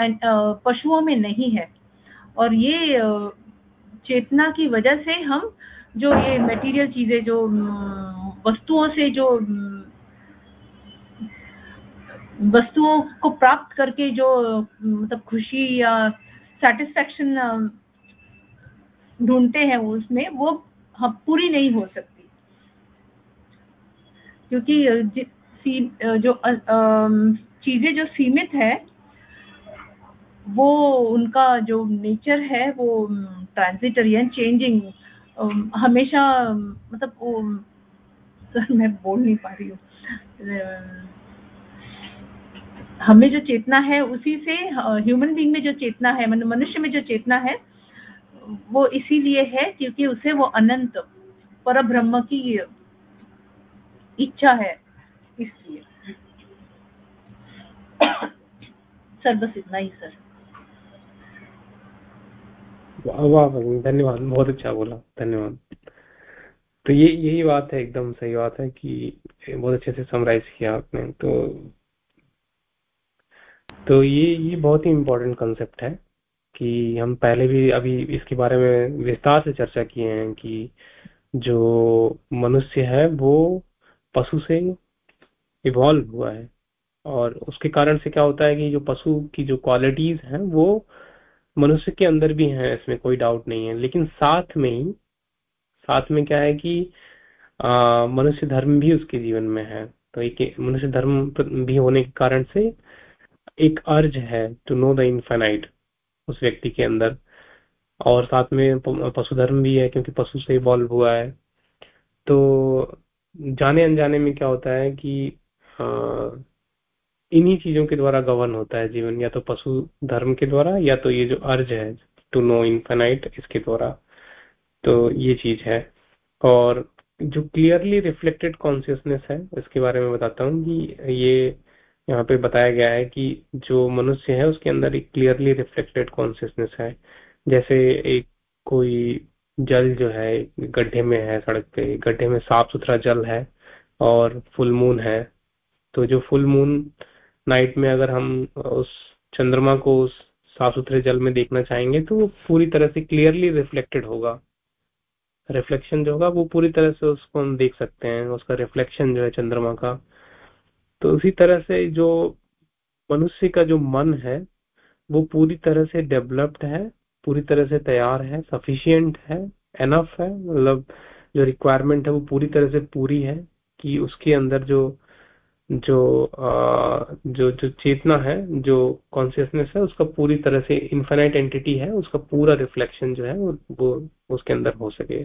पशुओं में नहीं है। और ये चेतना की वजह से हम जो ये मटेरियल चीज़ें, जो वस्तुओं से जो वस्तुओं को प्राप्त करके जो मतलब खुशी या सेटिस्फेक्शन ढूंढते हैं वो उसमें, वो हम पूरी नहीं हो सकती। क्योंकि जो चीज़ें जो सीमित है, वो उनका जो नेचर है, वो ट्रांजिटरी एंड चेंजिंग हमेशा मतलब वो सर मैं बोल नहीं पा रही हूँ। हमें जो चेतना है, उसी से ह्यूमन बींग में जो चेतना है मतलब मनुष्य में जो चेतना है, वो इसीलिए है क्योंकि उसे वो अनंत पर ब्रह्म की इच्छा है, इसलिए। सर बस इतना ही, सर। वाह धन्यवाद, बहुत अच्छा बोला, धन्यवाद। तो ये, यही बात है, एकदम सही बात है कि बहुत अच्छे से समराइज किया आपने तो तो ये ये बहुत ही इम्पोर्टेंट कंसेप्ट है कि हम पहले भी अभी इसके बारे में विस्तार से चर्चा किए हैं कि जो मनुष्य है, वो पशु से इवॉल्व हुआ है। और उसके कारण से क्या होता है कि जो पशु की जो क्वालिटीज हैं, वो मनुष्य के अंदर भी हैं, इसमें कोई डाउट नहीं है। लेकिन साथ में ही, साथ में क्या है कि मनुष्य धर्म भी उसके जीवन में है। तो एक मनुष्य धर्म भी होने के कारण से एक अर्ज़ है टू नो द इनफाइनाइट उस व्यक्ति के अंदर। और साथ में पशु धर्म भी है, क्योंकि पशु से इवॉल्व हुआ है। तो जाने अनजाने में क्या होता है कि इन्हीं चीज़ों के द्वारा गवर्न होता है जीवन। या तो पशु धर्म के द्वारा, या तो ये जो अर्ज़ है टू नो इनफाइनाइट इसके द्वारा। तो ये चीज़ है। और जो क्लियरली रिफ्लेक्टेड कॉन्सियसनेस है, इसके बारे में बताता हूँ कि ये यहाँ पे बताया गया है कि जो मनुष्य है, उसके अंदर एक क्लियरली रिफ्लेक्टेड कॉन्सियसनेस है। जैसे एक कोई जल जो है, गड्ढे में है, सड़क पे, गड्ढे में साफ़ सुथरा जल है और फुल मून है। तो जो फुल मून नाइट में अगर हम उस चंद्रमा को उस साफ़ सुथरे जल में देखना चाहेंगे तो वो पूरी तरह से क्लियरली रिफ्लेक्टेड होगा। रिफ्लेक्शन जो होगा, वो पूरी तरह से उसको हम देख सकते हैं, उसका रिफ्लेक्शन जो है चंद्रमा का। तो उसी तरह से जो मनुष्य का जो मन है वो पूरी तरह से डेवलप्ड है पूरी तरह से तैयार है सफिशियंट है एनफ है मतलब जो रिक्वायरमेंट है वो पूरी तरह से पूरी है कि उसके अंदर जो जो आ, जो जो चेतना है जो कॉन्सियसनेस है उसका पूरी तरह से इन्फाइनाइट एंटिटी है उसका पूरा रिफ्लेक्शन जो है वो उसके अंदर हो सके।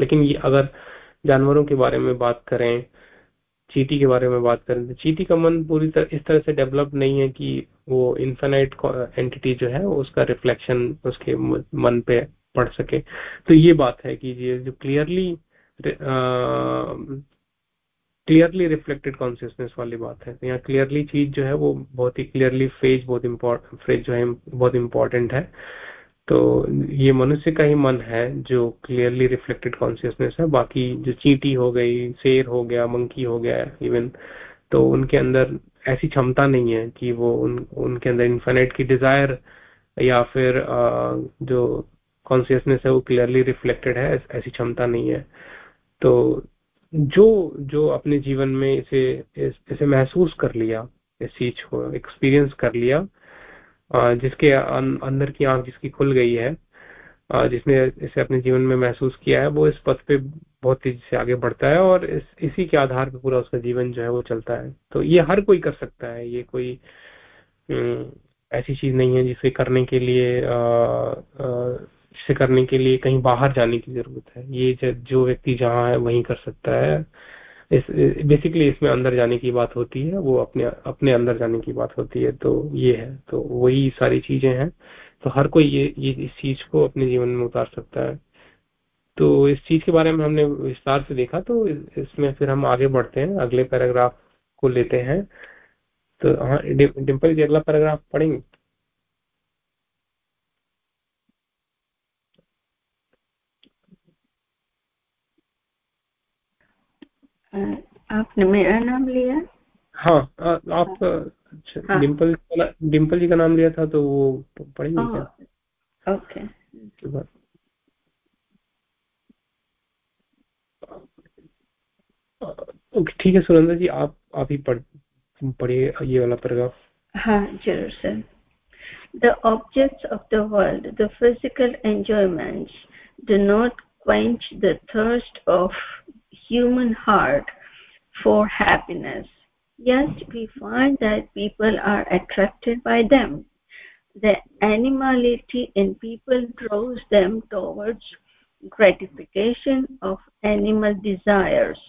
लेकिन ये अगर जानवरों के बारे में बात करें चीटी के बारे में बात करें तो चीटी का मन पूरी तरह इस तरह से डेवलप नहीं है कि वो इन्फाइनाइट एंटिटी जो है, उसका रिफ्लेक्शन उसके मन पे पड़ सके। तो ये बात है कि ये जो क्लियरली क्लियरली रिफ्लेक्टेड कॉन्सियसनेस वाली बात है। तो यहाँ क्लियरली चीज़ जो है वो बहुत ही क्लियरली फ़ेज़ बहुत इम्पोर्टेंट फ्रेज जो है बहुत इंपॉर्टेंट है। तो ये मनुष्य का ही मन है जो क्लियरली रिफ्लेक्टेड कॉन्सियसनेस है। बाकी जो चींटी हो गई शेर हो गया मंकी हो गया इवन तो उनके अंदर ऐसी क्षमता नहीं है कि वो उन उनके अंदर इन्फाइनाइट की डिज़ायर या फिर आ, जो कॉन्सियसनेस है वो क्लियरली रिफ्लेक्टेड है ऐसी क्षमता नहीं है। तो जो जो अपने जीवन में इसे इस, इसे महसूस कर लिया इस चीज़ को एक्सपीरियंस कर लिया जिसके अंदर की आँख जिसकी खुल गई है जिसने इसे अपने जीवन में महसूस किया है वो इस पथ पे बहुत तेज़ी से आगे बढ़ता है और इस इसी के आधार पे पूरा उसका जीवन जो है वो चलता है। तो ये हर कोई कर सकता है ये कोई ऐसी चीज़ नहीं है जिसे करने के लिए आ, आ, से करने के लिए कहीं बाहर जाने की ज़रूरत है। ये जो व्यक्ति जहाँ है वहीं कर सकता है। इस बेसिकली इसमें अंदर जाने की बात होती है, वो अपने अपने अंदर जाने की बात होती है तो ये है तो वही सारी चीज़ें हैं। तो हर कोई ये ये इस चीज़ को अपने जीवन में उतार सकता है। तो इस चीज़ के बारे में हमने विस्तार से देखा तो इसमें फिर हम आगे बढ़ते हैं, अगले पैराग्राफ को लेते हैं। तो हाँ डिम्पल जी, अगला पैराग्राफ पढ़ेंगे? आपने मेरा नाम लिया? हाँ आ, आप हाँ।, हाँ। डिम्पल डिम्पल जी का नाम लिया था तो वो पढ़ेंगे क्या? ओके। ओके ठीक है सुरेंद्र जी आप आप ही पढ़ पढ़िए ये वाला पैराग्राफ हाँ ज़रूर sir the objects of the world the physical enjoyments do not quench the thirst of human heart for happiness. Yet we find that people are attracted by them. The animality in people draws them towards gratification of animal desires.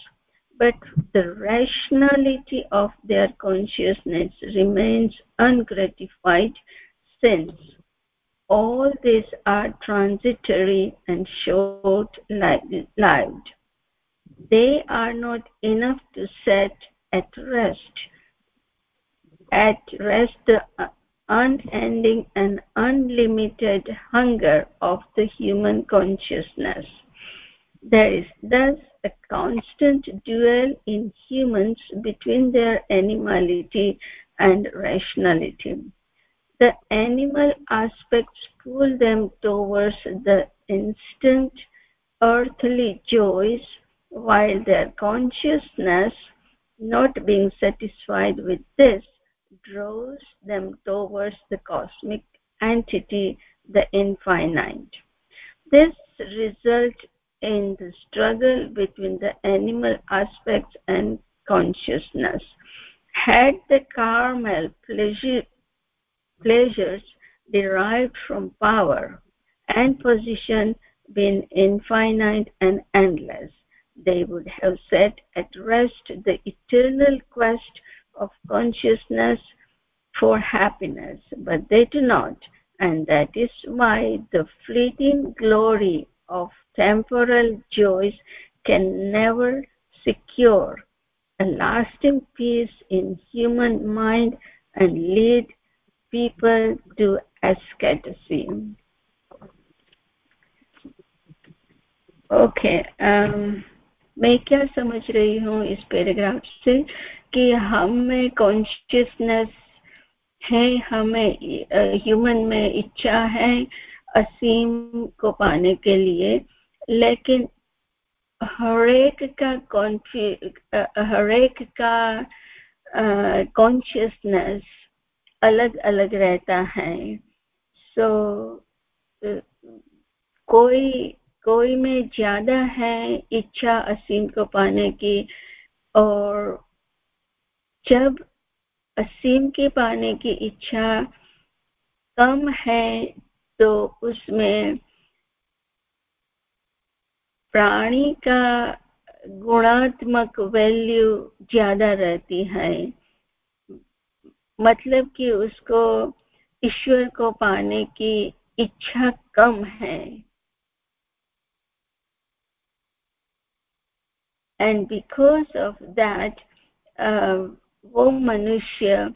But the rationality of their consciousness remains ungratified since all these are transitory and short-lived they are not enough to set at rest. At rest the unending and unlimited hunger of the human consciousness. There is thus a constant duel in humans between their animality and rationality the animal aspects pull them towards the instant earthly joys while their consciousness not being satisfied with this draws them towards the cosmic entity the infinite. This results in the struggle between the animal aspects and consciousness. Had the carnal pleasure, pleasures derived from power and position been infinite and endless. They would have set at rest the eternal quest of consciousness for happiness but they do not and that is why the fleeting glory of temporal joys can never secure a lasting peace in human mind and lead people to asceticism okay um मैं क्या समझ रही हूँ इस paragraph से कि हम consciousness है, हमें ह्यूमन में इच्छा है असीम को पाने के लिए, लेकिन हरेक का कॉन्फ्यू हरेक का कॉन्शियसनेस अलग अलग रहता है। सो so, कोई कोई में ज़्यादा है इच्छा असीम को पाने की और जब असीम के पाने की इच्छा कम है तो उसमें प्राणी का गुणात्मक वैल्यू ज़्यादा रहती है। मतलब कि उसको ईश्वर को पाने की इच्छा कम है। एंड बिकॉज़ ऑफ़ दैट वो मनुष्य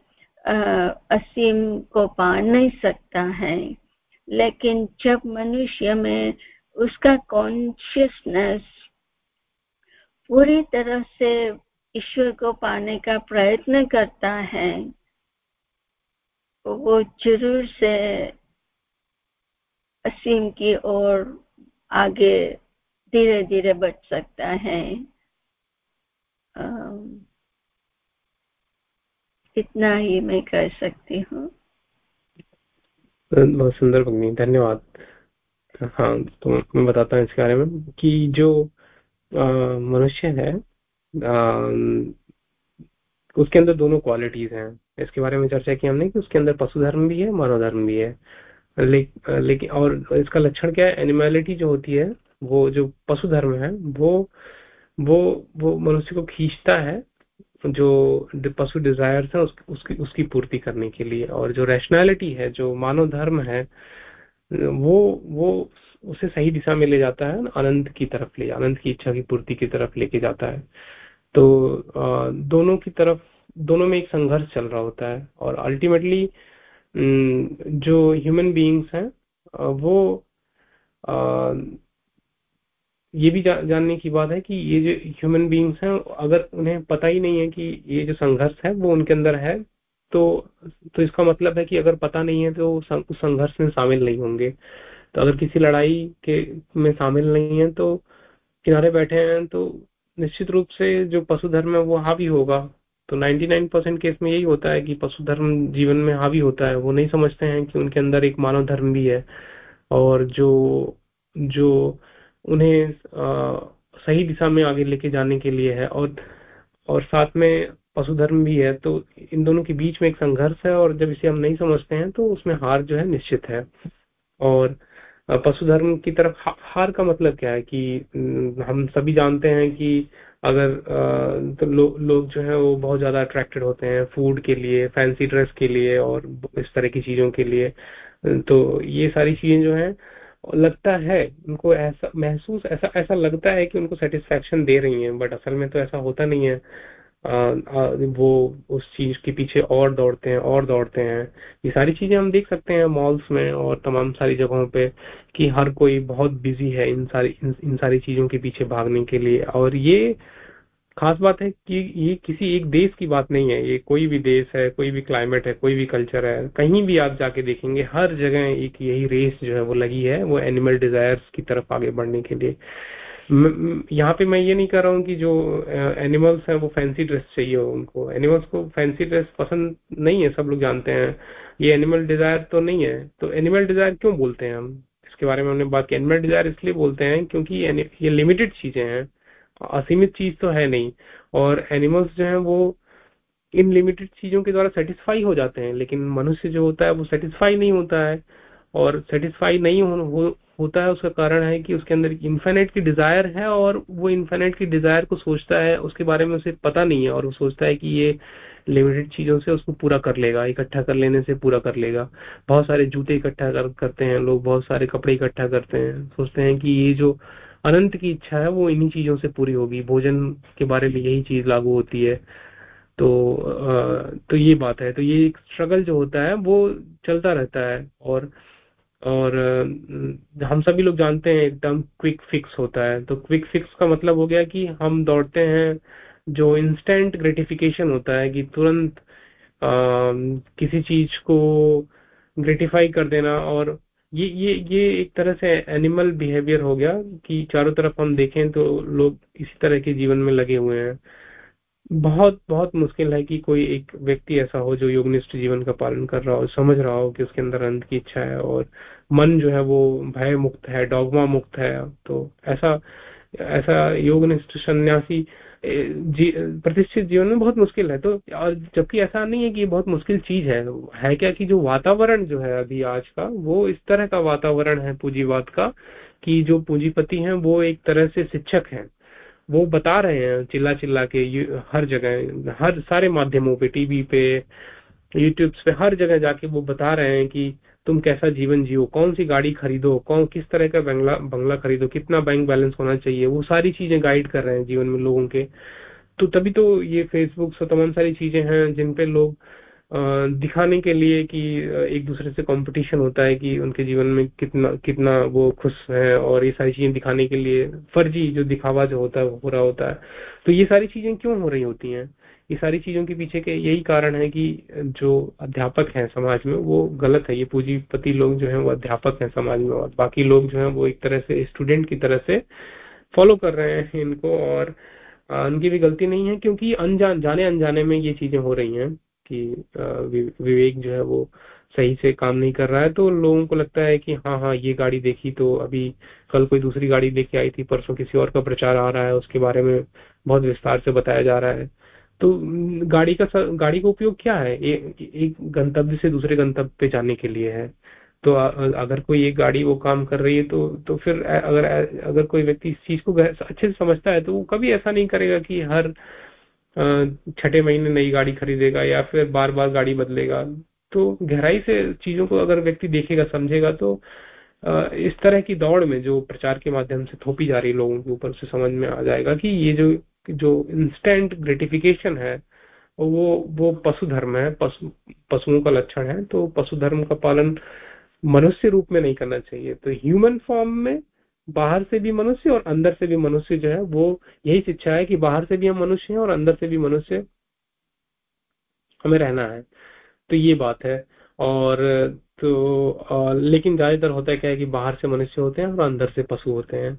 uh, असीम को पा नहीं सकता है। लेकिन जब मनुष्य में उसका कॉन्शियसनेस पूरी तरह से ईश्वर को पाने का प्रयत्न करता है वो ज़रूर से असीम की ओर आगे धीरे धीरे बढ़ सकता है। इतना ही मैं कर सकती हूँ। बहुत सुंदर भगनी धन्यवाद। हाँ तो मैं बताता हूँ इसके बारे में कि जो मनुष्य है आ, उसके अंदर दोनों क्वालिटीज हैं। इसके बारे में चर्चा की हमने कि उसके अंदर पशु धर्म भी है मानव धर्म भी है। लेकिन और इसका लक्षण क्या है? एनिमेलिटी जो होती है वो जो पशु धर्म है वो वो वो मनुष्य को खींचता है जो पशु डिजायर्स है उस, उसकी उसकी पूर्ति करने के लिए। और जो रैशनैलिटी है जो मानव धर्म है वो वो उसे सही दिशा में ले जाता है अनंत की तरफ़ ले अनंत की इच्छा की पूर्ति की तरफ़ लेके जाता है। तो दोनों की तरफ़ दोनों में एक संघर्ष चल रहा होता है और अल्टीमेटली जो ह्यूमन बीइंग्स हैं वो ये भी जा, जानने की बात है कि ये जो ह्यूमन बीइंग्स हैं अगर उन्हें पता ही नहीं है कि ये जो संघर्ष है वो उनके अंदर है तो तो इसका मतलब है कि अगर पता नहीं है तो उस संघर्ष में शामिल नहीं होंगे। तो अगर किसी लड़ाई के में शामिल नहीं है तो किनारे बैठे हैं तो निश्चित रूप से जो पशु धर्म है वो हावी होगा। तो 99 परसेंट केस में यही होता है कि पशु धर्म जीवन में हावी होता है। वो नहीं समझते हैं कि उनके अंदर एक मानव धर्म भी है और जो जो उन्हें आ, सही दिशा में आगे लेके जाने के लिए है और और साथ में पशु धर्म भी है। तो इन दोनों के बीच में एक संघर्ष है और जब इसे हम नहीं समझते हैं तो उसमें हार जो है निश्चित है। और पशु धर्म की तरफ़ हार का मतलब क्या है कि हम सभी जानते हैं कि अगर तो लो, लोग जो है वो बहुत ज़्यादा अट्रैक्टेड होते हैं फ़ूड के लिए फैंसी ड्रेस के लिए और इस तरह की चीज़ों के लिए। तो ये सारी चीज़ें जो है लगता है उनको ऐसा महसूस ऐसा ऐसा लगता है कि उनको सेटिस्फेक्शन दे रही हैं बट असल में तो ऐसा होता नहीं है। वो उस चीज़ के पीछे और दौड़ते हैं और दौड़ते हैं। ये सारी चीज़ें हम देख सकते हैं मॉल्स में और तमाम सारी जगहों पे कि हर कोई बहुत बिज़ी है इन सारी इन, इन सारी चीज़ों के पीछे भागने के लिए। और ये खास बात है कि ये किसी एक देश की बात नहीं है। ये कोई भी देश है कोई भी क्लाइमेट है कोई भी कल्चर है कहीं भी आप जाके देखेंगे हर जगह एक यही रेस जो है वो लगी है वो एनिमल डिजायर्स की तरफ़ आगे बढ़ने के लिए। यहाँ पे मैं ये नहीं कर रहा हूँ कि जो एनिमल्स हैं वो फैंसी ड्रेस चाहिए हो उनको। एनिमल्स को फैंसी ड्रेस पसंद नहीं है सब लोग जानते हैं। ये एनिमल डिज़ायर तो नहीं है। तो एनिमल डिज़ायर क्यों बोलते हैं हम? इसके बारे में हमने बात की। एनिमल डिज़ायर इसलिए बोलते हैं क्योंकि ये लिमिटेड चीज़ें हैं। असीमित चीज़ तो है नहीं। और एनिमल्स जो है वो इन लिमिटेड चीज़ों के द्वारा सेटिस्फाई हो जाते हैं। लेकिन मनुष्य जो होता है वो सेटिस्फाई नहीं होता है। और सेटिस्फाई नहीं हो, हो, होता है उसका कारण है कि उसके अंदर इन्फेनेट की डिज़ायर है और वो इन्फेनेट की डिज़ायर को सोचता है उसके बारे में उसे पता नहीं है और वो सोचता है कि ये लिमिटेड चीज़ों से उसको पूरा कर लेगा इकट्ठा कर लेने से पूरा कर लेगा। बहुत सारे जूते इकट्ठा कर, करते हैं लोग बहुत सारे कपड़े इकट्ठा करते हैं सोचते हैं कि ये जो अनंत की इच्छा है वो इन्हीं चीज़ों से पूरी होगी भोजन के बारे में यही चीज़ लागू होती है। तो तो ये बात है तो ये एक स्ट्रगल जो होता है वो चलता रहता है और और हम सभी लोग जानते हैं एकदम क्विक फिक्स होता है। तो क्विक फिक्स का मतलब हो गया कि हम दौड़ते हैं जो इंस्टेंट ग्रेटिफिकेशन होता है कि तुरंत आ, किसी चीज़ को ग्रेटिफाई कर देना। और ये ये ये एक तरह से एनिमल बिहेवियर हो गया कि चारों तरफ़ हम देखें तो लोग इसी तरह के जीवन में लगे हुए हैं। बहुत बहुत मुश्किल है कि कोई एक व्यक्ति ऐसा हो जो योगनिष्ठ जीवन का पालन कर रहा हो समझ रहा हो कि उसके अंदर अंत की इच्छा है और मन जो है वो भय मुक्त है डॉगमा मुक्त है। तो ऐसा ऐसा योगनिष्ठ सन्यासी जी, प्रतिष्ठित जीवन में बहुत मुश्किल है। तो और जबकि ऐसा नहीं है कि ये बहुत मुश्किल चीज़ है है क्या कि जो वातावरण जो है अभी आज का वो इस तरह का वातावरण है पूंजीवाद का कि जो पूंजीपति हैं वो एक तरह से शिक्षक हैं। वो बता रहे हैं चिल्ला चिल्ला के हर जगह, हर, सारे माध्यमों पे, टीवी पे यूट्यूब पे, हर जगह जाके वो बता रहे हैं कि तुम कैसा जीवन जियो, कौन सी गाड़ी खरीदो, कौन, किस तरह का बंगला बंगला खरीदो, कितना बैंक बैलेंस होना चाहिए, वो सारी चीज़ें गाइड कर रहे हैं जीवन में लोगों के। तो तभी तो ये फेसबुक से तमाम सारी चीज़ें हैं जिन पे लोग दिखाने के लिए कि एक दूसरे से कंपटीशन होता है कि उनके जीवन में कितना कितना वो खुश है और ये सारी चीज़ें दिखाने के लिए फर्जी जो दिखावा जो होता है वो पूरा होता है। तो ये सारी चीज़ें क्यों हो रही होती हैं? ये सारी चीज़ों के पीछे के यही कारण है कि जो अध्यापक हैं समाज में वो गलत है। ये पूंजीपति लोग जो है वो अध्यापक हैं समाज में और बाकी लोग जो है वो एक तरह से स्टूडेंट की तरह से फॉलो कर रहे हैं इनको और उनकी भी गलती नहीं है क्योंकि अनजान जाने अनजाने में ये चीज़ें हो रही हैं। कि विवेक जो है वो सही से काम नहीं कर रहा है। तो लोगों को लगता है कि हाँ हाँ ये गाड़ी देखी तो अभी कल कोई दूसरी गाड़ी लेके आई थी परसों किसी और का प्रचार आ रहा है उसके बारे में बहुत विस्तार से बताया जा रहा है। तो गाड़ी का गाड़ी का उपयोग क्या है? ए, एक गंतव्य से दूसरे गंतव्य पे जाने के लिए है। तो अगर कोई एक गाड़ी वो काम कर रही है तो तो फिर अगर अगर कोई व्यक्ति इस चीज़ को अच्छे से समझता है तो वो कभी ऐसा नहीं करेगा कि हर छठे महीने नई गाड़ी खरीदेगा या फिर बार बार गाड़ी बदलेगा। तो गहराई से चीज़ों को अगर व्यक्ति देखेगा, समझेगा तो इस तरह की दौड़ में जो प्रचार के माध्यम से थोपी जा रही है लोगों के ऊपर से समझ में आ जाएगा कि ये जो जो इंस्टेंट ग्रेटिफिकेशन है, वो वो पशु धर्म है, पशु, पशुओं का लक्षण है। तो पशु धर्म का पालन मनुष्य रूप में नहीं करना चाहिए। तो ह्यूमन फॉर्म में बाहर से भी मनुष्य और अंदर से भी मनुष्य जो है वो यही शिक्षा है कि बाहर से भी हम मनुष्य हैं और अंदर से भी मनुष्य हमें रहना है। तो ये बात है। और तो आ, लेकिन ज़्यादातर होता है क्या है कि बाहर से मनुष्य होते हैं और अंदर से पशु होते हैं।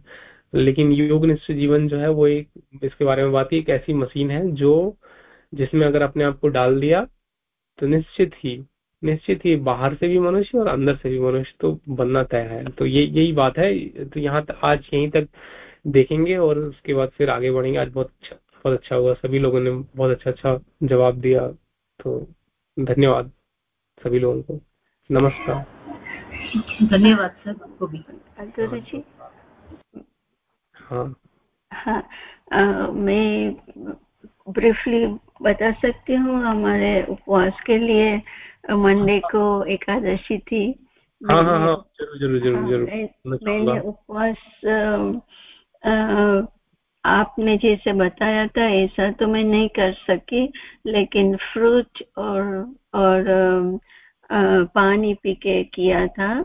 लेकिन योग निश्चित जीवन जो है वो एक इसके बारे में बात एक ऐसी मशीन है जो जिसमें अगर अपने आप को डाल दिया तो निश्चित ही निश्चित ही बाहर से भी मनुष्य और अंदर से भी मनुष्य तो बनना तय है। तो ये यही बात है। तो यहाँ आज यहीं तक देखेंगे और उसके बाद फिर आगे बढ़ेंगे। आज बहुत अच्छा बहुत अच्छा हुआ। सभी लोगों ने बहुत अच्छा अच्छा जवाब दिया। तो धन्यवाद सभी लोगों को। नमस्कार। धन्यवाद सर आपको भी। जी। हाँ। हाँ। आ, मैं ब्रीफली बता सकती हूँ हमारे उपवास के लिए मंडे को एकादशी थी। हाँ हाँ हाँ ज़रूर ज़रूर ज़रूर हाँ, ज़रूर। मैंने उपवास आपने जैसे बताया था ऐसा तो मैं नहीं कर सकी लेकिन फ्रूट और और आ, पानी पी के किया था।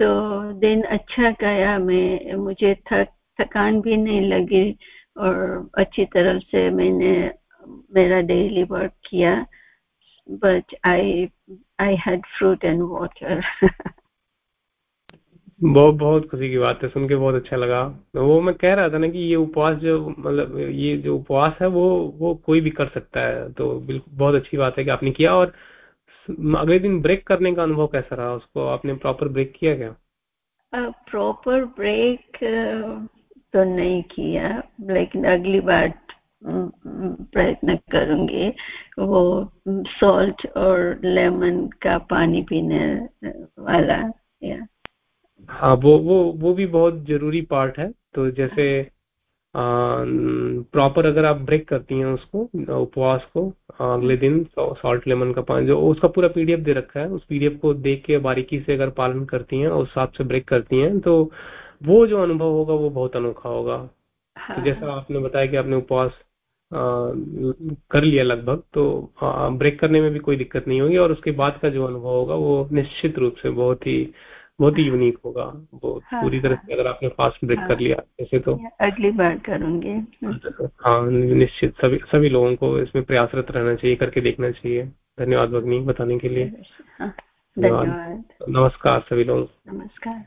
तो दिन अच्छा गया मैं मुझे थक थकान भी नहीं लगी। और अच्छी तरह से मैंने मेरा डेली वर्क किया but I I had fruit and water बहुत बहुत खुशी की बात है सुन के बहुत अच्छा लगा। वो मैं कह रहा था ना कि ये उपवास जो मतलब ये जो उपवास है वो वो कोई भी कर सकता है। तो बिल्कुल बहुत अच्छी बात है कि आपने किया और अगले दिन ब्रेक करने का अनुभव कैसा रहा? उसको आपने प्रॉपर ब्रेक किया क्या? प्रॉपर uh, ब्रेक तो नहीं किया। लेकिन अगली बार प्रयत्न करूँगी वो सॉल्ट और लेमन का पानी पीने वाला, या। हाँ वो वो वो भी बहुत ज़रूरी पार्ट है। तो जैसे प्रॉपर अगर आप ब्रेक करती हैं उसको, उपवास को, अगले दिन सॉल्ट लेमन का पानी, जो उसका पूरा पीडीएफ दे रखा है, उस पीडीएफ को देख के बारीकी से अगर पालन करती हैं और हिसाब से ब्रेक करती हैं तो वो जो अनुभव होगा वो बहुत अनोखा होगा। हाँ। तो जैसा आपने बताया कि आपने उपवास कर लिया लगभग तो आ, ब्रेक करने में भी कोई दिक्कत नहीं होगी और उसके बाद का जो अनुभव होगा वो निश्चित रूप से बहुत ही बहुत ही यूनिक होगा। वो हाँ, पूरी तरह से हाँ। अगर आपने फास्ट ब्रेक हाँ, कर लिया जैसे तो अगली बार करूँगी। हाँ निश्चित सभी सभी लोगों को इसमें प्रयासरत रहना चाहिए करके देखना चाहिए। धन्यवाद भगनी बताने के लिए। हाँ धन्यवाद। नमस्कार सभी लोग। नमस्कार।